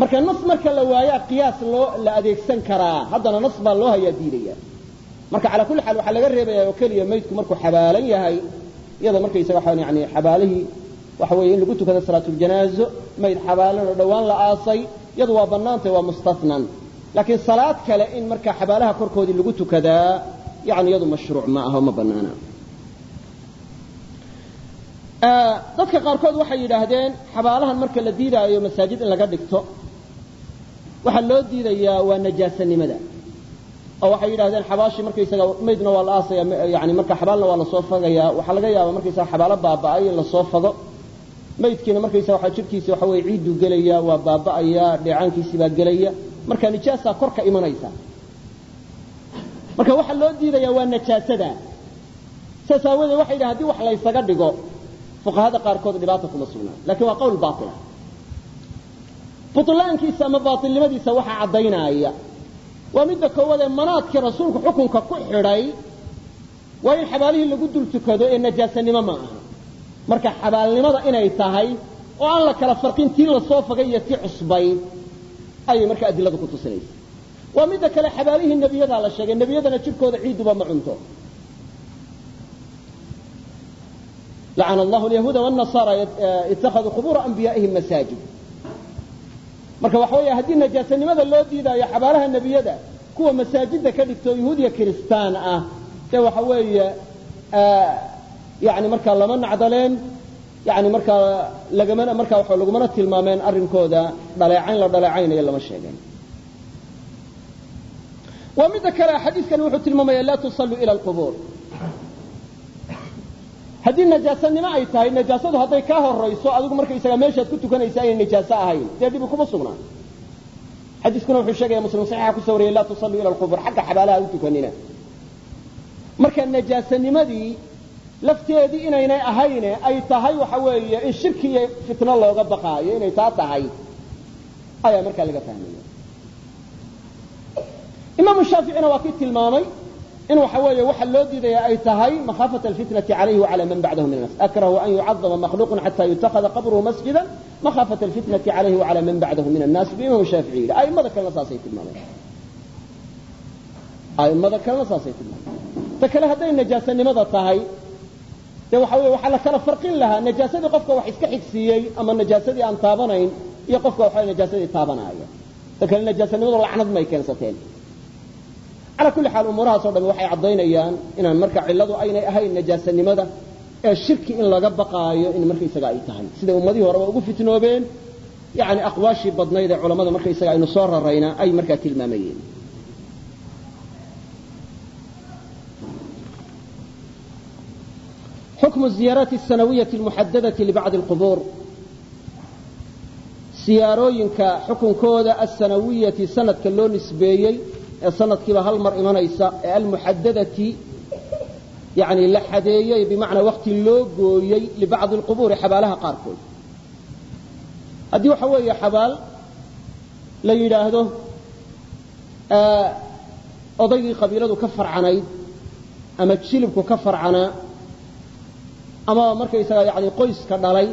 Marka nas marka la waayaa qiyaas loo la adeegsan karaa. Haddana nas baa loo hayaa diidaya. Marka calaa kulli xaal waxaa laga reebaya oo keliya maydku markuu xabaalan yahay iyada markaysaga yani xabaalihii waxa weeye in lagu tukado salaatuljanaazo mayd xabaalan oo dhowaan la aasay iyadu waa bannaantay waa mustathnan laakiin salaad kale in marka xabaalaha korkoodii lagu tukadaa yani iyadu mashruuc ma aha o ma bannaana. Dadka qaarkood waxay yidhaahdeen xabaalahan marka la diidaayo masaajid in laga dhigto waxaa loo diidayaa waa najaasanimada oo waxay yidhahdeen xabaashii markaysaga maydna waa la aasaya yani marka xabaalna waa la soo fagayaa waxaa laga yaaba markaysaga xabaalo baaba'ay in la soo fado maydkiina markaysaga waa jirkiisi waxa weye ciidduu gelaya waa baaba'aya dheecaankiisii baa gelaya. Marka nijaasaa kor ka imanaysa. Marka waxaa loo diidayaa waa najaasada. Saas waxay yidhahen haddii wax laysaga dhigo fuqahada qaarkood dhibaata kuma sugnaa laakiin waa qowl baila bulaankiisa ama baailnimadiisa waxaa caddaynaya waa midda koowaad ee manaadkii rasuulku xukunka ku xidhay waa in xabaalihii lagu dul tukado ee najaasanimo ma aha. Marka xabaalnimada inay tahay oo aan la kala farqin tii la soo fagay iyo tii cusbayd ayay marka adiladu ku tusinaysa. Waa midda kale xabaalihii nebiyadaa la sheegay nebiyadana jidhkooda ciidduba ma cunto. Lacana allahu alyahuuda wاnasara ittakhaduu qubuura anbiyaa'ihim masaajid marka waxa weeye haddii najaasanimada loo diidaayo xabaalaha nebiyada kuwa masaajidda ka dhigto yahuudiya kiristaan ah dee waxa weeye yani markaa lama nacdaleen yani markaa lagamana markaa wa lagumana tilmaameen arrinkooda dhaleecayn la dhaleecaynayo lama sheegeen. Waa midda kale xadiiskani wuxuu tilmaamaya laa tusalluu ila alqubuur haddii najaasanimo ay tahay najaasadu hadday kaa horayso adigu markaysaga meeshaad ku tukanaysa aynay najaaso ahayn dee dhibi kuma sugnaa. Xadiiskuna wuxuu sheegaya muslim saxiixa ku soo wariyay laa tusalluu ila alqubuur xagga xabaalaha u tukanina. Marka najaasanimadii lafteedii inaynay ahayne ay tahay waxa weeye in shirki iyo fitno looga baqaayo inay taa tahay ayaa markaa laga fahmaya. Imaamu shaaficina waa kii tilmaamay in waxa weeye waxa loo diidaya ay tahay makhaafata alfitnati calayhi wacala man bacdahu min annas akrahu an yucadama makhluuqun xata yutakada qabruhu masjida makhaafata alfitnati calayhi wacala man bacdahu min annaas bu imaamu shaafici yidhi a'immada kalena saasay tilmaameen a'immada kalena saasay tilmaameen ta kale hadday najaasanimada tahay dee waxa weye waxaa la kala farqin lahaa najaasadii qofka wax iska xigsiiyey ama najaasadii aan taabanayn iyo qofka waxa najaasadii taabanaya ta kale najaasanimadu lacnad may keensateen calaa kulli xaal umuurahaas o dhami waxay caddaynayaan inaan marka cilladu aynay ahayn najaasanimada ee shirki in laga baqaayo in markaysaga ay tahay. Siday ummadihii horeba ugu fitnoobeen yani aqwaashii badnayd ee culammada markaysaga aynu soo rarayna ay markaa tilmaamayeen. Xukmu ziyaaraati asanawiyati almuxadadati libacdi alqubuur siyaarooyinka xukunkooda asanawiyati sanadka loo nisbeeyey ee sanadkiiba hal mar imanaysa ee almuxadadati yani la xadeeyey bimacnaa wakti loo gooyey libacdi alqubuuri xabaalaha qaarkood. Haddii waxa weeye xabaal la yidhaahdo odaygii qabiiladu ka farcanayd ama jilibku ka farcanaa ama markaysaga yani qoyska dhalay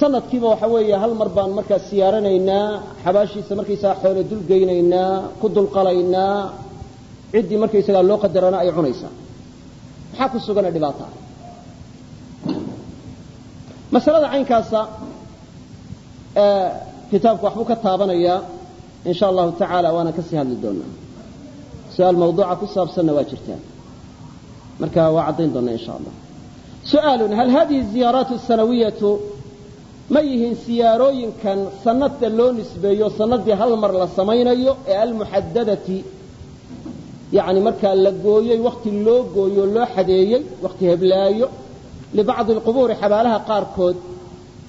sanadkiiba waxa weeye hal mar baan markaa siyaaranaynaa xabaashiisa markaysaga xoolo dulgeynaynaa ku dulqalaynaa ciddii markaysagaa loo qadarana ay cunaysaa. Maxaa ku sugana dhibaata masalada caynkaasa kitaabku waxbuu ka taabanayaa in sha allahu tacaala waana ka sii hadli doonaa su'aal mawduuca ku saabsanna waa jirtaa marka waa caddayn doonaa in sha allah su'aalun hal hadihi ziyaaraatu sanawiyatu ma yihiin siyaarooyinkan sanadda loo nisbeeyo sanadii hal mar la samaynayo ee almuxadadati yani markaa la gooyey wakti loo gooyo loo xadeeyey wakti heblaayo libacdi alqubuuri xabaalaha qaarkood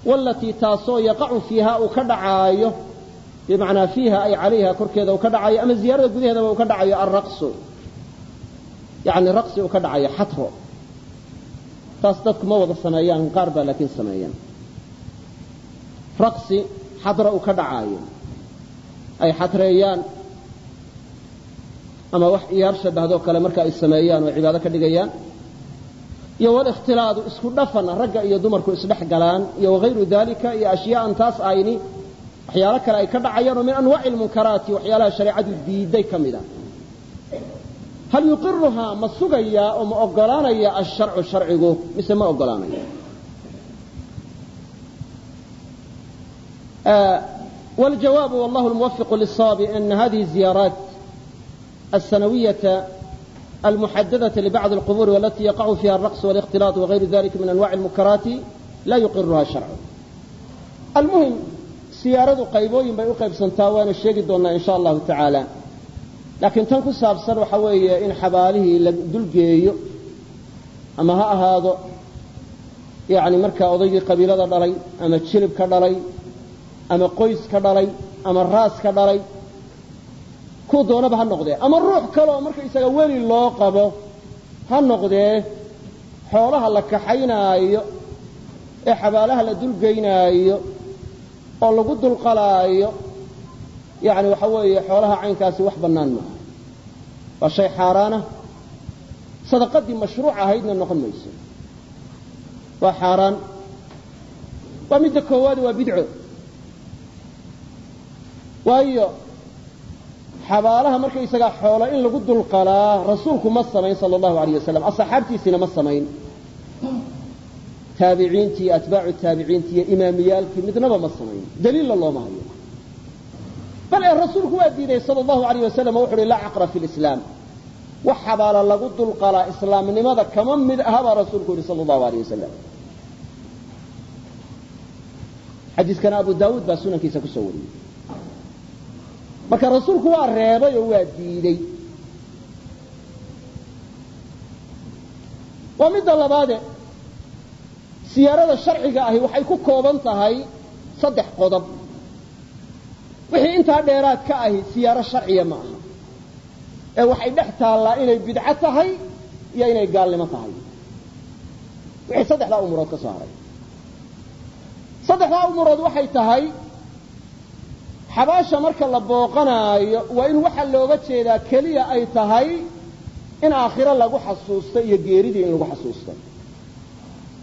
walatii taasoo yaqacu fiiha uu ka dhacaayo bimacnaa fiiha ay calayha korkeeda uu ka dhacayo ama ziyaarada gudaheedaba uu ka dhacayo alraqsu yani raqsi uu ka dhacayo xatro. Taas dadku ma wada sameeyaan qaar baa laakiin sameeyaan raqsi xadra uu ka dhacaayo. Ay xadreeyaan ama wax iyaar shabahdoo kale marka ay sameeyaan oo cibaado ka dhigayaan. Iyo walikhtilaadu isku dhafan ragga iyo dumarku isdhex iyo wagayru dalika iyo ashyaaan taas ayni waxyaalo kale ay ka dhacayaan oo min anwaaci lmunkaraati waxyaalaha shareecadu diiday ka mid a hal yuqiruhaa ma sugayaa oo ma ogolaanaya asharcu sharcigu? Mise ma ogolaanaya والجواب والله الموفق للصواب أن هذه الزيارات السنوية المحددة لبعض القبور والتي يقع فيها الرقص والاختلاط وغير ذلك من أنواع المنكرات لا يقرها الشرع المهم سيارة قيبوين بي أقيب سنتاوان الشيء دونا إن شاء الله تعالى لكن تنكو سابسر وحوية إن حباله دلقي أما ها هذا يعني مركا أضيق قبيلة دلي أما تشلب كدلي ama qoys ka dhalay ama raas ka dhalay ku doonaba ha noqdee. Ama ruux kaleoo markaysaga weli loo qabo ha noqdee xoolaha la kaxaynaayo ee xabaalaha la dulgeynaayo oo lagu dulqalaayo yani waxa weeye xoolaha caynkaasi wax bannaan maaha waa shay xaaraana sadaqadii mashruuc ahaydna noqon mayso. Waa xaaraan. Waa midda koowaad waa bidco waayo xabaalaha markaysagaa xoolo in lagu dulqalaa rasuulku ma samayn sala allahu alayh wasalam asxaabtiisiina ma samayn. Taabiciintii iyo atbaacu taabiciintii iyo imaamiyaalkii midnaba ma samayn. Daliilla looma hayo. Bal ee rasuulku waa diiday sala allahu alayh wasalam oo wuxu uhi laa caqra fi lislaam wax xabaala lagu dulqalaa islaamnimada kama mid aha baa rasuulku yihi sala allahu alayh wasalam xadiiskana abu daawuud baa sunankiisa ku soo wariyey marka rasuulku waa reebay oo waa diidey. Waa midda labaade. Siyaarada sharciga ahi waxay ku kooban tahay saddex qodob. Wixii intaa dheeraad ka ahi siyaaro sharciya ma aha. Ee waxay dhex taallaa inay bidco tahay iyo inay gaalnimo tahay. Wixii saddexdaa umurood ka soo haray saddexdaa umurood waxay tahay xabaasha marka la booqanaayo waa in waxa looga jeedaa keliya ay tahay in aakhiro lagu xasuusto iyo geeridii in lagu xasuusto.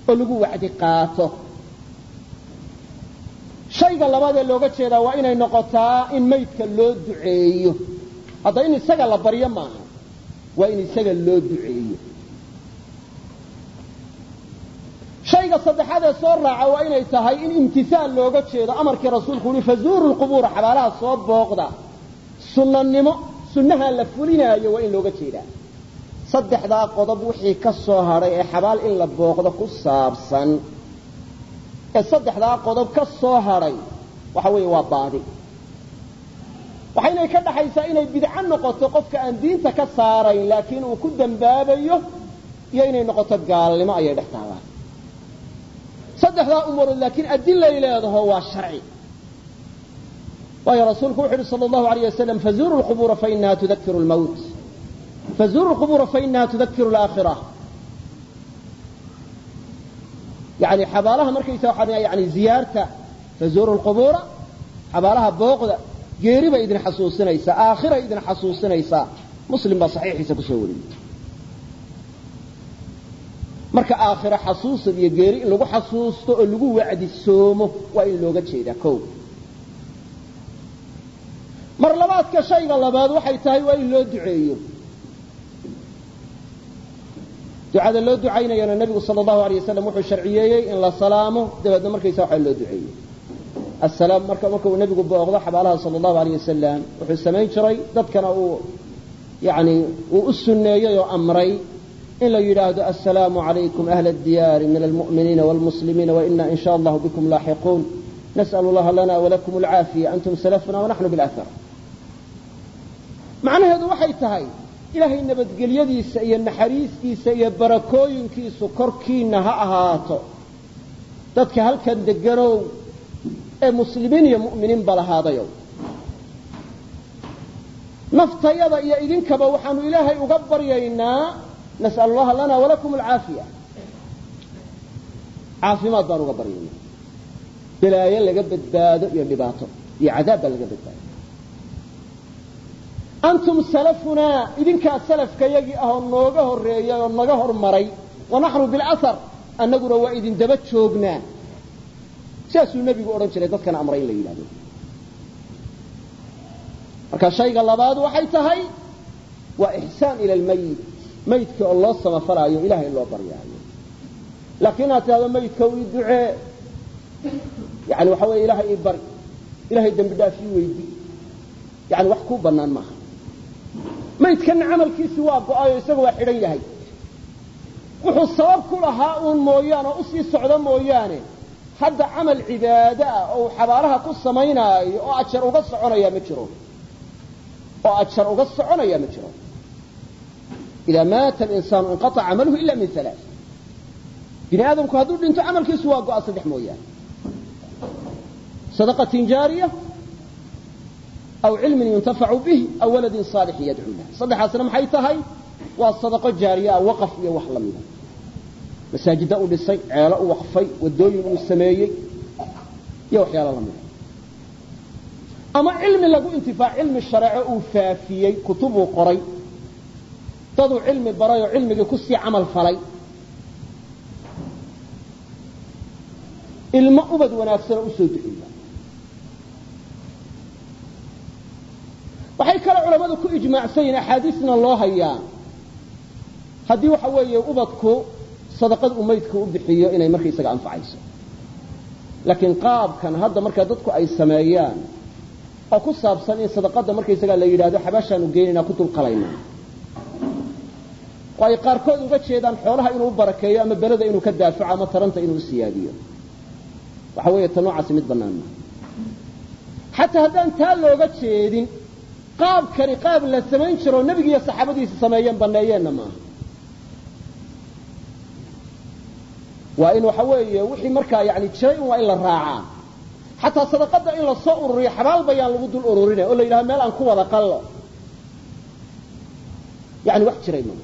oo lagu wacdi qaato. Shayga labaadee looga jeedaa waa inay noqotaa in maydka loo duceeyo. Hadda in isaga la baryo maaha waa in isaga loo duceeyo shayga saddexaad ee soo raaca waa inay tahay in imtisaal looga jeedo amarkii rasuulku uhi fazuuru lqubuura xabaalaha soo booqda. Sunnanimo sunnaha la fulinaayo waa in looga jeedaa. Saddexdaa qodob wixii ka soo hadhay ee xabaal in la booqdo ku saabsan. Ee saddexdaa qodob ka soo hadhay waxa weeye waa baadi. Waxaynay ka dhaxaysaa inay bidco noqoto qofka aan diinta ka saarayn laakiin uu ku dembaabayo iyo inay noqoto gaalnimo ayay dhex taalaan saddexdaa umurood laakiin adilay leedaho waa sharci. Waayo rasuulku wuxu uhi sal allahu alayh wasalam fazuuru lqubuura fainaha tudakiru lmawt. Fazuuru lqubuura fainaha tudakiru laakhira. Yani xabaalaha markaysa waxaa yani ziyaarta fazuuru lqubuura xabaalaha booqda geeri idin xasuusinaysaa aakhiray idin xasuusinaysaa. Muslim baa saxiixiisa ku soo wariyey marka aakhiro xasuusad iyo geeri in lagu xasuusto oo lagu wacdisoomo waa in looga jeedaa kow. Mar labaadka shayga labaad waxay tahay waa in loo duceeyo. Ducada loo ducaynayana nebigu sala allahu alay wasalam wuxuu sharciyeeyey in la salaamo dabeedna markaysa waxa loo duceeyo asalaam marka marka uu nebigu booqdo xabaalaha sala allahu alayh wasalam wuxuu samayn jiray dadkana uu yani uu u sunneeyey oo amray in la yidhaahdo asalaamu calaykum ahla diyaari min almu'miniina wاlmuslimiina waina in sha allahu bikum laaxiquun nas'al allaha lana walakum alcaafiya antum salafuna wanaxnu biاlahar macnaheedu waxay tahay ilaahay nabadgelyadiisa iyo naxariistiisa iyo barakooyinkiisu korkiinna ha ahaato dadka halkan deganow ee muslimiin iyo mu'miniinba lahaadayow naftayada iyo idinkaba waxaanu ilaahay uga baryaynaa nas'al allaha lana walakum alcaafiya caafimaad baan uga baryaynaa balaayo laga badbaado iyo dhibaato iyo cadaab baa laga badbaado antum salafunaa idinkaa salafkayagii ah oo nooga horreeyay oo naga hormaray wanaxnu bilahar annaguna waa idin daba joognaa sidaasuu nebigu odhan jiray dadkana amray in la yidhahdo marka shayga labaad waxay tahay waa ixsaan ila almayit maydka oo loo samafalaayo ilahay loo baryaayo. Laakiin inaad tidhahdo maydka ii ducee. Yani waxa weeye ilahay ii bari ilahay dembi dhaaf ii weydi. Yani wax kuu bannaan maaha. Maydkana camalkiisi waa go'ayo isaga waa xidhan yahay. Wuxuu sabab ku lahaa uun mooyaane oo u sii socdo mooyaane. Hadda camal cibaado ah oo uu xabaalaha ku samaynaayo oo ajar uga soconaya ma jiro. Oo ajar uga soconaya ma jiro idaa maata alinsaanu inqaaca camaluhu ila min alaa bini aadamku hadduu dhinto camalkiisu waa go-a saddex mooyaane sadaqatin jaariya aw cilmin yuntafacu bih aw waladin saalixin yadcuu lah saddexaasna maxay tahay waa sadaqo jaariya ah waqaf iyo wax la mida masaajidda u dhisay ceelo u waqfay wadooyin uu sameeyey iyo waxyaalo la mida ama cilmi lagu intifaac cilmi shareeco uu faafiyey kutubuu qoray daduu cilmi baray oo cilmigii ku sii camal falay. Ilmo ubad wanaagsanoo u soo duceeya waxay kale culammadu ku ijmaacsan yihiin axaadiisna loo hayaa. Haddii waxa weeye ubadku sadaqad uu maydka u bixiyo inay markaysaga anfacayso. Laakiin qaabkan hadda markaa dadku ay sameeyaan oo ku saabsan in sadaqada markaysaga la yidhahdo xabaashaanu geynayna ku dulqalaynaa oo ay qaarkood uga jeedaan xoolaha inuu barakeeyo ama berada inuu ka daafaco ama taranta inuu siyaadiyo. Waxa weeye ta noocaasi mid bannaan maa xataa haddaan taa looga jeedin qaabkani qaab la samayn jiroo nebiga iyo saxaabadiisa sameeyeen banneeyeenna maaha waa in waxa weeye wixii markaa yani jiray un waa in la raacaa. Xataa sadaqada in la soo ururiyo xabaal bayaan lagu dul ururina oo la yidhaha meel aan ku wada qallo. Yani wax jiray ma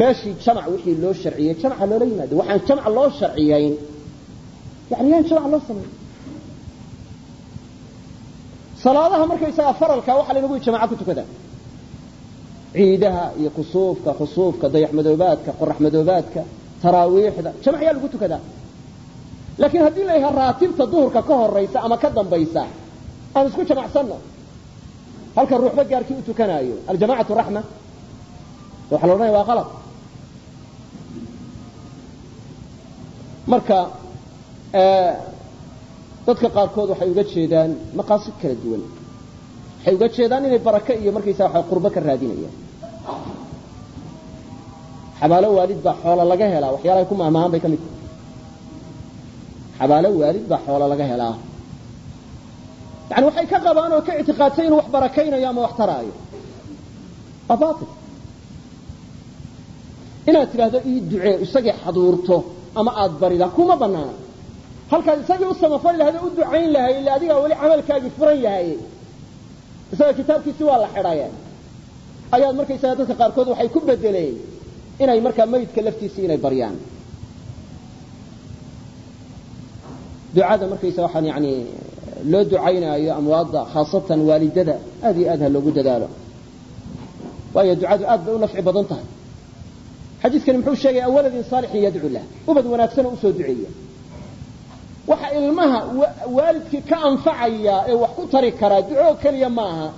meeshii jamac wixii loo sharciyey jamca loola yimaado waxaan jamca loo sharciyayn. Yani yaan jamc loo samayn salaadaha markaysagaa faralka waxa laynagu jamaca ku tukada. Ciidaha iyo kusuufka khusuufka dayaxmadoobaadka qoraxmadoobaadka taraawiixda jamc yaa lagu tukadaa laakiin haddii la raatibta duhurka ka horaysa ama ka dambaysa aan isku jamacsanno. Halka ruuxba gaarkii u tukanaayo aljamacatu raxma waxa la waa qalad marka dadka qaarkood waxay uga jeedaan maqaasid kala duwan. Waxay uga jeedaan inay barake iyo markaysaa waa qurbo ka raadinayaan. Xabaalo waalid baa xoola laga helaa. Waxyaalahay ku maahmaahan bay ka mid xabaalo waalid baa xoola laga helaa. Yani waxay ka qabaan oo ka ictiqaadsay inuu wax barakaynayo ama wax taraayo. Waa inaad tidhaahdo ii ducee isagii xaduurto ama aad barida kuma banaana halkaad isagii u samafali lahayd oo u ducayn lahay illa adigaa weli camalkaagii furan yahay isaga kitaabkiisi waa la xidhaye ayaad markaysaga dadka qaarkood waxay ku bedeleen inay markaa maydka laftiisii inay baryaan. Ducada markaysa waxaan yani loo ducaynaayo amwaadda khaasatan waalidada aad iyo aad ha loogu dadaalo. Waayo ducadu aad bay u nafci badan tahay xadiiskani muxuu sheegaya awaladin saalixin yadcu lah. Ubad wanaagsanoo u soo duceeya waxa ilmaha waalidkii ka anfacaya ee wax ku tari karaa ducoo keliya ma aha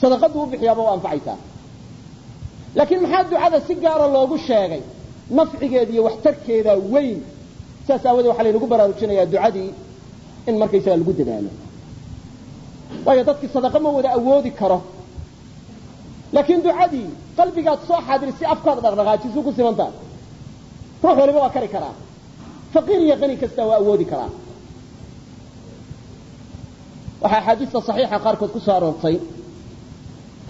sadaqadu u bixiyaaba u anfacaysaa. Laakiin maxaa ducada si gaara loogu sheegay? Nafcigeeda iyo waxtarkeeda weyn. Saas aawadee waxaa laynagu baraarujinayaa ducadii in markaysaga lagu dadaalo. Waayo dadkii sadaqa ma wada awoodi karo laakiin ducadii qalbigaad soo xaadiri si afkaad dhaqdhaqaajisu ku simantaa ruux waliba waa kari karaa. Faqiir iyo qani kasta waa awoodi karaa. Waxaa axaadiista saxiixa qaarkood ku soo aroortay.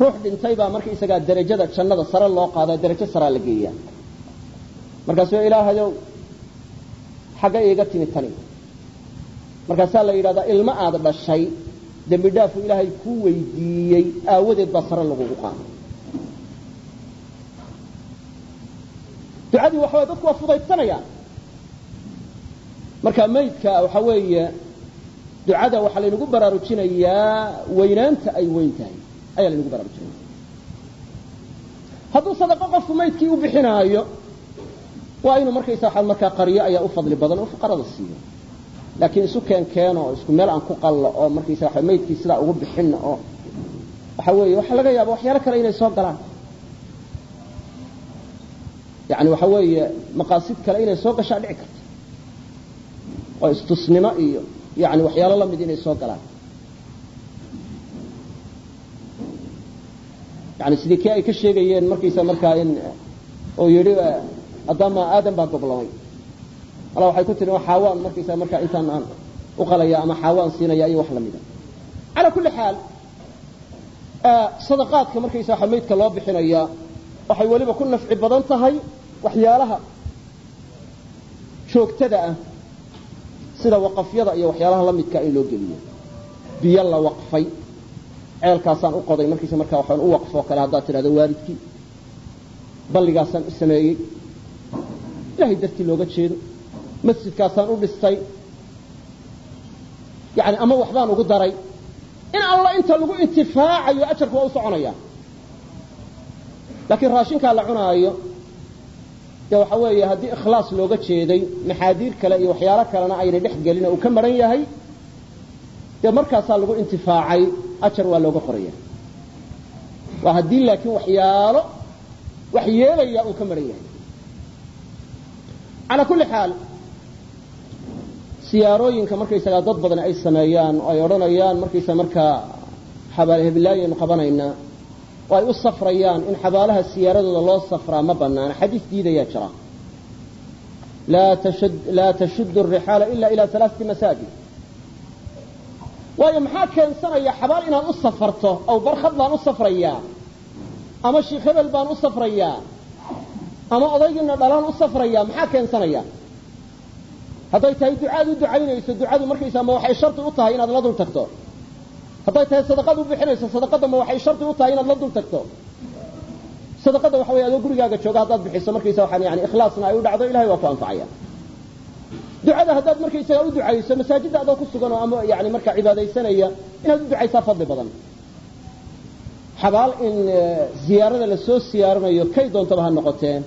Ruux dhintay baa markaysagaa derajada jannada sare loo qaado derajo saraa la geeyaa. Markaasuu ilaahayow xagga iiga timi tani. Markaasaa la yidhahdaa ilmo aad dhashay dembi dhaafu ilaahay kuu weydiiyey aawadeed baa sare lagugu qaaday ducadii waxa dadku waa fudaydsanayaan marka maydka waxa weeye ducada waxaa laynagu baraarujinayaa weynaanta ay weyn tahay ayaa laynagu baraarujinaya hadduu sadaqo qofku maydkii u bixinaayo waa inuu markaysa waxaa markaa qaryo ayaa u fadli badan oo fuqarada siiyo. Laakiin isu keen keeno oo isku meel aan ku qallo oo markaysa waxa maydkii sidaa ugu bixinna oo waxa weeye waxaa laga yaaba waxyaalo kale inay soo galaan yani waxa weeye maqaasid kale inay soo gashaa dhici karta oo istusnimo iyo yani waxyaalo la mid inay soo galaan. Yani sidii kii ay ka sheegayeen markaysa markaa in oo yidhi adama aadam baa goblamay ala waxay ku tiri xaawaan. Markaysa markaa intaan aan u qalaya ama xaawaan siinaya iyo wax lamida calaa kulli xaal sadaqaadka markaysa waxa maydka loo bixinaya waxay weliba ku nafci badan tahay waxyaalaha joogtada ah sida waqafyada iyo waxyaalaha la midka in loo geliyo. Biyo la waqfay. Ceelkaasaan u qoday markiisa markaa waxaan u waqfoo kale haddaad tidhahdo waalidkii. Balligaasaan u sameeyey. Ilahay dartii looga jeedo. Masjidkaasaan u dhistay. Yani ama waxbaan ugu daray. In alla inta lagu intifaacayo ajarku waa u soconaya. Laakiin raashinkaa la cunaayo dee waxa weeye haddii ikhlaas looga jeeday maxaadiir kale iyo waxyaalo kalena aynay dhex gelin uu ka maran yahay dee markaasaa lagu intifaacay ajar waa looga qoraya waa haddii laakiin waxyaalo wax yeelaya uu ka maran yahay. Calaa kulli xaal siyaarooyinka markaysagaa dad badan ay sameeyaan oo ay odhanayaan markaysa markaa hebilaayaynu qabanaynaa oo ay u safrayaan? In xabaalaha siyaaradooda loo safraa ma banaana xadiis diidayaa jira. Laa tashudu arixaala ila ila alaaati masaajid. Waayo maxaa keensanaya xabaal inaad u safarto aw barkhad baan u safrayaa ama sheikh hebel baan u safrayaa ama odaygiina dhalaan u safrayaa? Maxaa keensanaya? Hadday tahay ducaad u ducaynayso ducadu markaysaa ma waxay shardi u tahay inaad la dul tagto hadday tahay sadaqad u bixinayso sadaqadda ma waxay shardi u tahay inaad la dul tagto. Sadaqadda waxa wey adoo gurigaaga jooga haddaad bixiso markaysa waxaan yani ikhlaasna ay u dhacdo ilahay waa ku anfacaya ducada haddaad markaysagaa u ducayso masaajidda ku sugan oo ama yani markaa cibaadaysanaya inaad u ducaysaa fadli badan. Xabaal in ziyaarada la soo siyaaranayo kay doontaba ha noqoteen.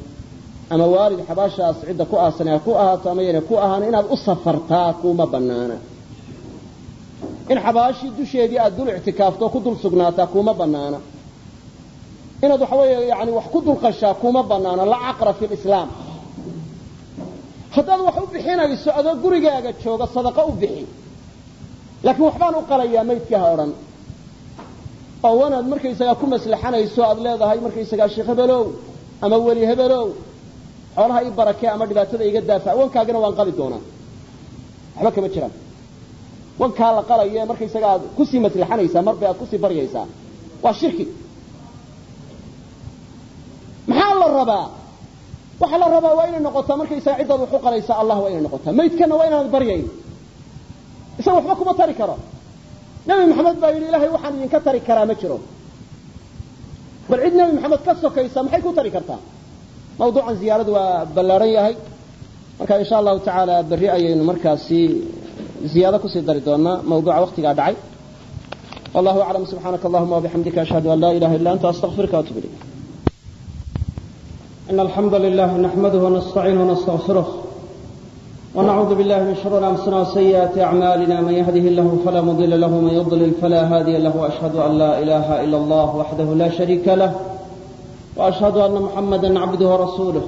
Ama waalid xabaashaas cidda ku aasan ha ku ahaato ama yana ku ahaan inaad u safartaa kuma banaana in xabaashii dusheedii aad dul ictikaafto ku dul sugnaataa kuma banaana inaad waxa weeye yani wax ku dulqashaa kuma banaana la caqra fi lislaam haddaad wax u bixinayso adoo gurigaaga jooga sadaqo u bixi. Laakiin waxbaan u qalayaa maydkii ha odhan. Oo wanaad markaysagaa ku maslaxanayso aad leedahay markaysagaa sheekh hebelow ama weli hebelow xoolaha ii barakee ama dhibaatada iga daafac wankaagana waan qali doonaa. Waxba kama jiraan wankaa la qalayo ee markaysaga ku sii maslaxanaysaa marba aad ku sii baryaysaa. Waa shirki. Maxaa la rabaa? Waxaa la rabaa waa inay noqotaa markaysaga ciddaad wax u allah waa inay noqotaa. Maydkana waa inaanad baryayn. Isaga waxba kuma tari karo. Nebi maxamed baa yidhi ilaahay waxaan idinka tari karaa ma jiro. Bal cid nebi maxamed ka sokaysa maxay ku tari kartaa? Mawduucan ziyaaradu waa ballaaran yahay. Marka insha allahu tacaala berri ayaynu markaasi ziyaado ku sii dari doonaa mawduuca waqtigaa dhacay wallahu aclam subxaanaka allahuma wabixamdika ashhadu an laa ilaha illa anta astaqfiruka waatubu ilayk إن الحمد لله نحمده ونستعينه ونستغفره ونعوذ بالله من شرور أنفسنا وسيئات أعمالنا من يهده الله فلا مضل له ومن يضلل فلا هادي له وأشهد أن لا إله إلا الله وحده لا شريك له وأشهد أن محمدا عبده ورسوله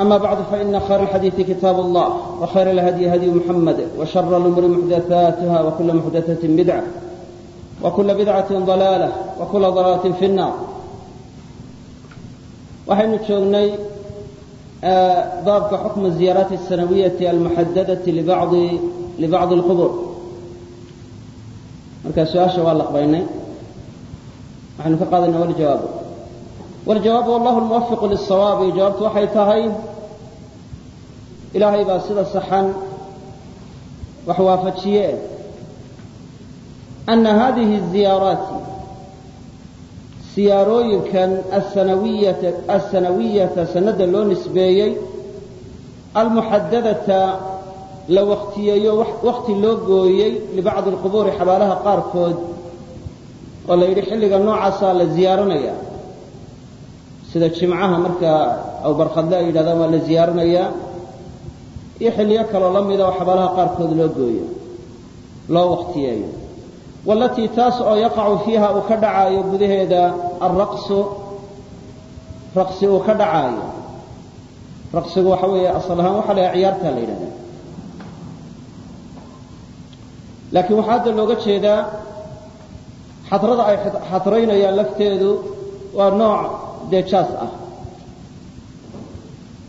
أما بعد فإن خير الحديث كتاب الله وخير الهدي هدي محمد وشر الأمور محدثاتها وكل محدثة بدعة وكل بدعة ضلالة وكل ضلالة في النار waxaynu joognay baabka xukmu ziyaaraati الsanawiyati almuxadadati libacdi libacdi اlqubur markaa su-aasha waa laqbaynay waxaynu ka qaadayna waljawaabu waljawaabu wallahu lmuwafiqu lisawaabi jawaabtu waxay tahay ilaahay baa sida saxan wax waafajiye. Ana hadihi الziyaaraati siyaarooyinkan asanawiyata sanada loo nisbeeyey almuxadadata la waktiyeeyo wakti loo gooyey libacdi alqubuuri xabaalaha qaarkood oo la yidhi xilliga noocaasaa la ziyaaranaya sida jimcaha markaa aw barkhadle ay yidhahdaan waa la ziyaaranayaa iyo xilliyo kaloo la mida oo xabaalaha qaarkood loo gooyo loo waktiyeeyo walatii taas oo yaqacu fiiha uu ka dhacaayo gudaheeda alraqsu raqsi uu ka dhacaayo. Raqsigu waxa weeye asal ahaan waxa la yaha ciyaartaa la yidhahdaa. Laakiin waxaa hadda looga jeedaa xadrada ay xadraynayaan lafteedu waa nooc dee jaas ah.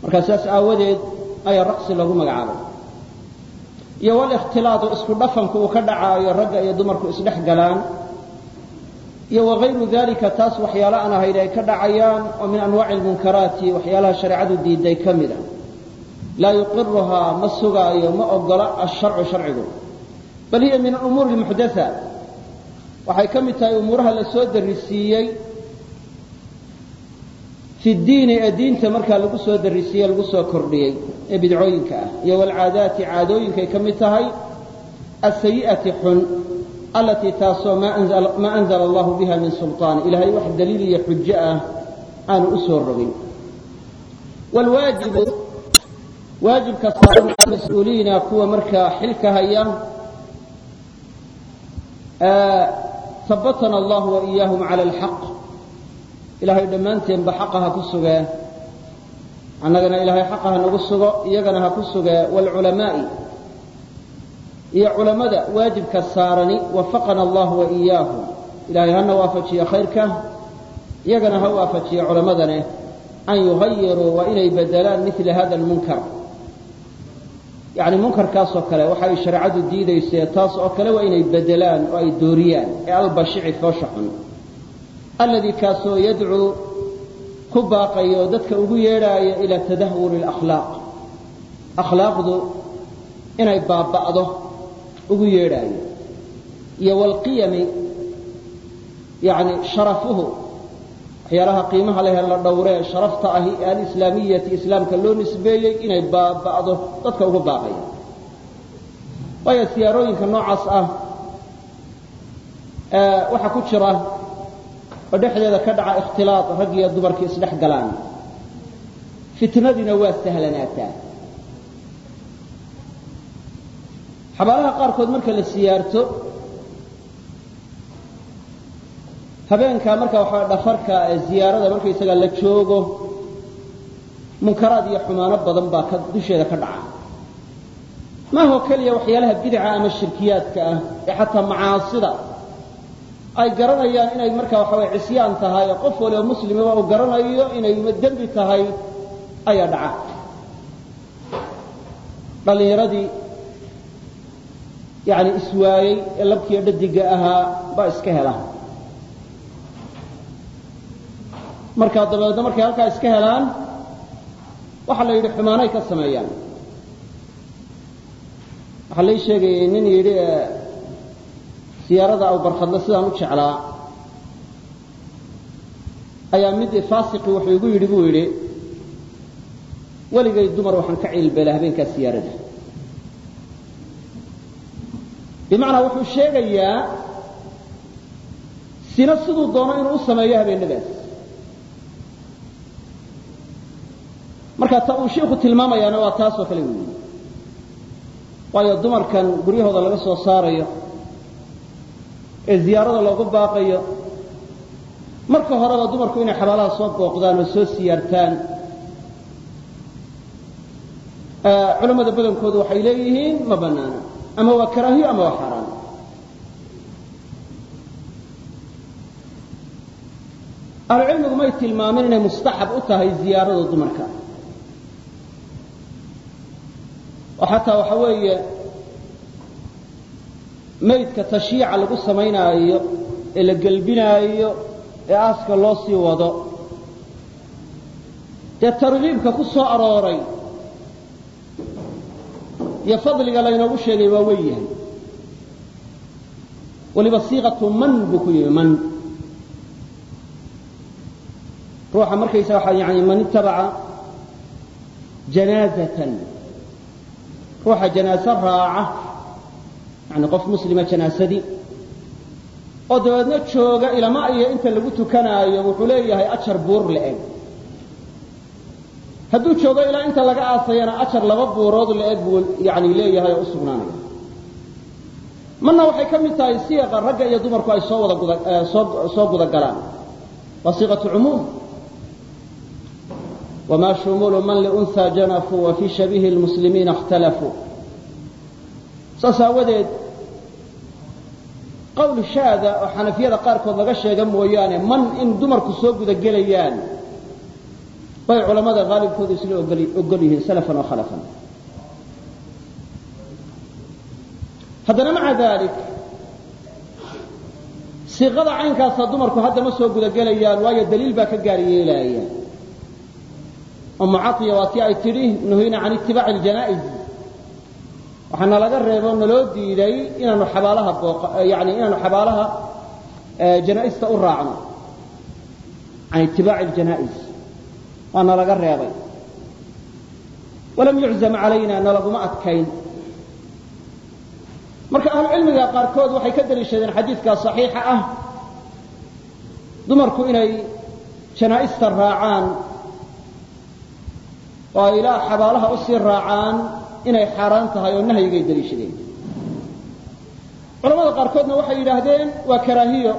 Markaa sidaas aawadeed ayaa raqsi loogu magacaabay. Iyo walikhtilaadu isku dhafanku uu ka dhacaayo ragga iyo dumarku isdhex galaan. Iyo wagayru dalika taas waxyaalo aan ahayn ay ka dhacayaan oo min anwaaci lmunkaraati waxyaalaha shareecadu diiday ka mid a laa yuqiruhaa ma sugaayo ma ogola asharcu sharcigu. Bal hiya min alumuuri lmuxdatha. Waxay ka mid tahay umuuraha la darisiiyey fi diini ee diinta markaa lagu soo darisiiyey lagu soo kordhiyey ee bidcooyinka ah iyo walcaadaati caadooyinkay ka mid tahay asayi'ati xun allatii taasoo maa anzala allahu biha min sulطaan ilaahay wax daliil iyo xujo ah aanu u soo rogin wlwaajibu waajibka saaran mas'uuliina kuwa markaa xilka haya habatana allah wa iyaahum cala alxaq ilaahay dhammaanteenba xaqa ha ku sugee annagana ilaahay xaqa ha nagu sugo iyagana ha ku sugee waalculamaa'i iyo culammada waajibka saarani wafaqana allah wa iyaahum ilahay hana waafajiyo khayrka iyagana ha waafajiyo culammadane an yuhayiruu waa inay bedelaan mila hada lmunkar yani munkarkaasoo kale waxay shareecadu diidaysee taas oo kale waa inay bedelaan oo ay dooriyaan. Ee albashici foosha alladii kaasoo yadcuu ku baaqayo dadka ugu yeedhaayo ila tadahuri اlakhlaaq akhlaaqdu inay baaba'do ugu yeedhaayo iyo wlqiyami yani sharafuhu waxyaalaha qiimaha leh la dhowree sharafta ahi alislaamiyati islaamka loo nisbeeyey inay baaba'do dadka ugu baaqaya waayo siyaarooyinka noocaas ah waxaa ku jira oo dhexdeeda ka dhaca ikhtilaaط rag iyo dumarkii isdhex galaan. Fitnadiina waa sahlanaataa xabaalaha qaarkood marka la siyaarto habeenkaa marka waxaa dhafarka ziyaarada markaysaga la joogo munkaraad iyo xumaano badan baa ka dusheeda ka dhaca. Maahoo keliya waxyaalaha bidaca ama shirkiyaadka ah ee xataa macaasida ay garanayaan inay marka waxa way cisyaan tahay oo qof waliba muslimiba uu garanayo inay dembi tahay ayaa dhaca. Dhallinyaradii yani iswaayey ee labkiiyo dhadiga ahaa baa iska hela markaa dabeedna markay halkaa iska helaan waxaa la yidhi xumaanay ka sameeyaan. Waxaa lai sheegayay nin yidhi siyaarada aw barkhadle sidaan u jeclaa ayaa mid faasiqi wuxuu igu yidhi buu yidhi weligay dumar waxaan ka ciilbeela habeenkaa siyaarada bimacnaa wuxuu sheegayaa sina siduu doono inuu u sameeyo habeenadaas. Marka ta uu shiiku tilmaamayaana waa taasoo kale weyi waayo dumarkan guryahooda laga soo saarayo ee ziyaarada loogu baaqayo. Marka horeba dumarku inay xabaalaha soo booqdaan oo soo siyaartaan culammada badankoodu waxay leeyihiin ma banaana ama waa karaahiyo ama waa xaaraan ahlucilmigu may tilmaamin inay mustaxab u tahay ziyaarada dumarka. Oo xataa waxa weeye maydka tashyiica lagu samaynaayo ee la gelbinaayo ee aaska loo sii wado. Dee targiibka ku soo arooray iyo fadliga laynoogu sheegay waa wen yahay. Waliba siiqatu man buu ku yimi man. Ruuxa markaysa waxaa yani man itabaca janaazatan. Ruuxa janaaso raaca yani qof muslima janaasadii oo jooga ilama iyo inta lagu tukanaayo wuxuu leeyahay ajar buur la-eg hadduu joogo ilaa inta laga aasayana ajar laba buurood la-eg buu yani leeyahay oo u sugnaanaya. Marna waxay ka mid tahay siiqa ragga iyo dumarku ay soo wada guda soo guda galaan. Waa cumuum wma shumulu man liunha janafuu wa fii shabihi lmuslimiina اkhtalafuu saas aawadeed qowl shaada oo xanafiyada qaarkood laga sheega mooyaane man in dumarku soo guda gelayaan bay culammada haalibkoodu isla ogol yihiin salafan wa khalafan. Haddana maca dalik siiqada caynkaasa dumarku hadda ma soo guda gelayaan waayo daliil baa ka gaar yeelaaya. Oo waa tii ay tidhi nuhina can itibaaci اljanaa'iz waxaana laga reebo naloo diiday inaanu xabaalaha yani inaanu xabaalaha janaa'ista u raacno. Can itibaaci اljanaa'iz waana laga reebay. Walam yuczam calayna nalaguma adkayn. Marka ahlucilmiga qaarkood waxay ka daliishadeen xadiidkaa صaxiixa ah dumarku inay janaa'ista raacaan oo ay ilaa xabaalaha u sii raacaan inay xaaraan tahay oo nahyigay daliishadeen culamada qaarkoodna waxay yidhaahdeen waa karaahiyo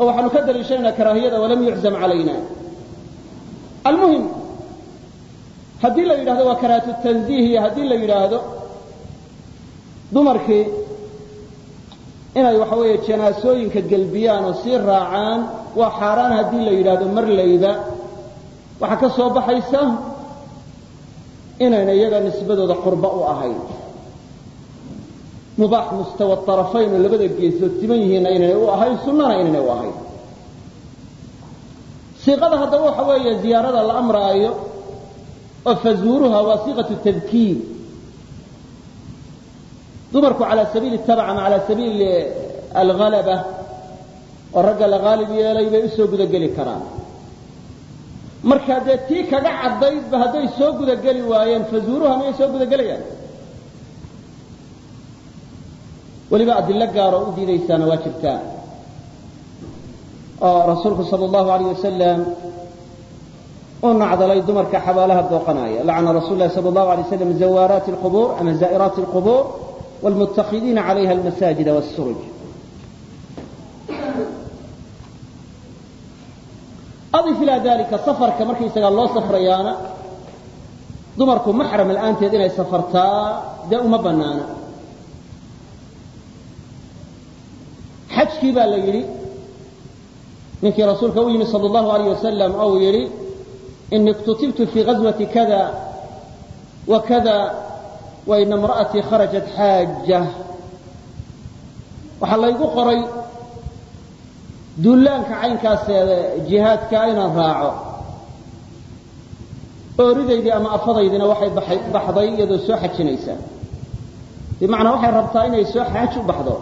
oo waxaanu ka daliishanaynaa karaahiyada walam yuczam calayna. Almuhim haddii la yidhahdo waa karaahatu tanziih iyo haddii la yidhaahdo dumarkii inay waxa weeye janaasooyinka gelbiyaan oo sii raacaan waa xaaraan haddii la yidhaahdo marlayba waxaa ka soo baxaysa inayna iyaga nisbadooda qurba u ahayn. Mubaax mustawa arafayn oo labada geesood siman yihiinna inaynay u ahayn sunnana inaynay u ahayn. Siiqada haddaba waxa weeye ziyaarada la amraayo oo fazuuruha waa siiqatu tadkiir. Dumarku calى sabiili tabc ama calى sabiili alhalaba oo ragga la haalib yeelay bay u soo gudageli karaan markaa dee tii kaga cadaydba hadday soo gudageli waayeen fazuuruha miyay soo gudagelayaan weliba adilo gaaroo u diidaysaana waa oo rasuulku sal allahu alayh wasalam uu nacdalay dumarka xabaalaha dooqanaya lacana rasuul lahi allahu alay waslam zawaaraati alqubuur ama zaa'iraati alqubuur waalmuttakidiina calayha almasaajida wasuruj adif ilaa dalika safarka markaysagaa loo safrayaana dumarku maxram la'aanteed inay safartaa dee uma banaana xajkii baa la yidhi ninkii rasuulka u yimi sal اllahu alayh wasalam ou yidhi ini اktutibtu fii gazwati kada wa kada waina imra'atii kharajat xaaja waxaa laygu qoray duulaanka caynkaasee jihaadka inaan raaco ooridaydii ama afadaydina waxay baxday iyadoo soo xajinaysa. Bimacnaa waxay rabtaa inay soo xaaj u baxdo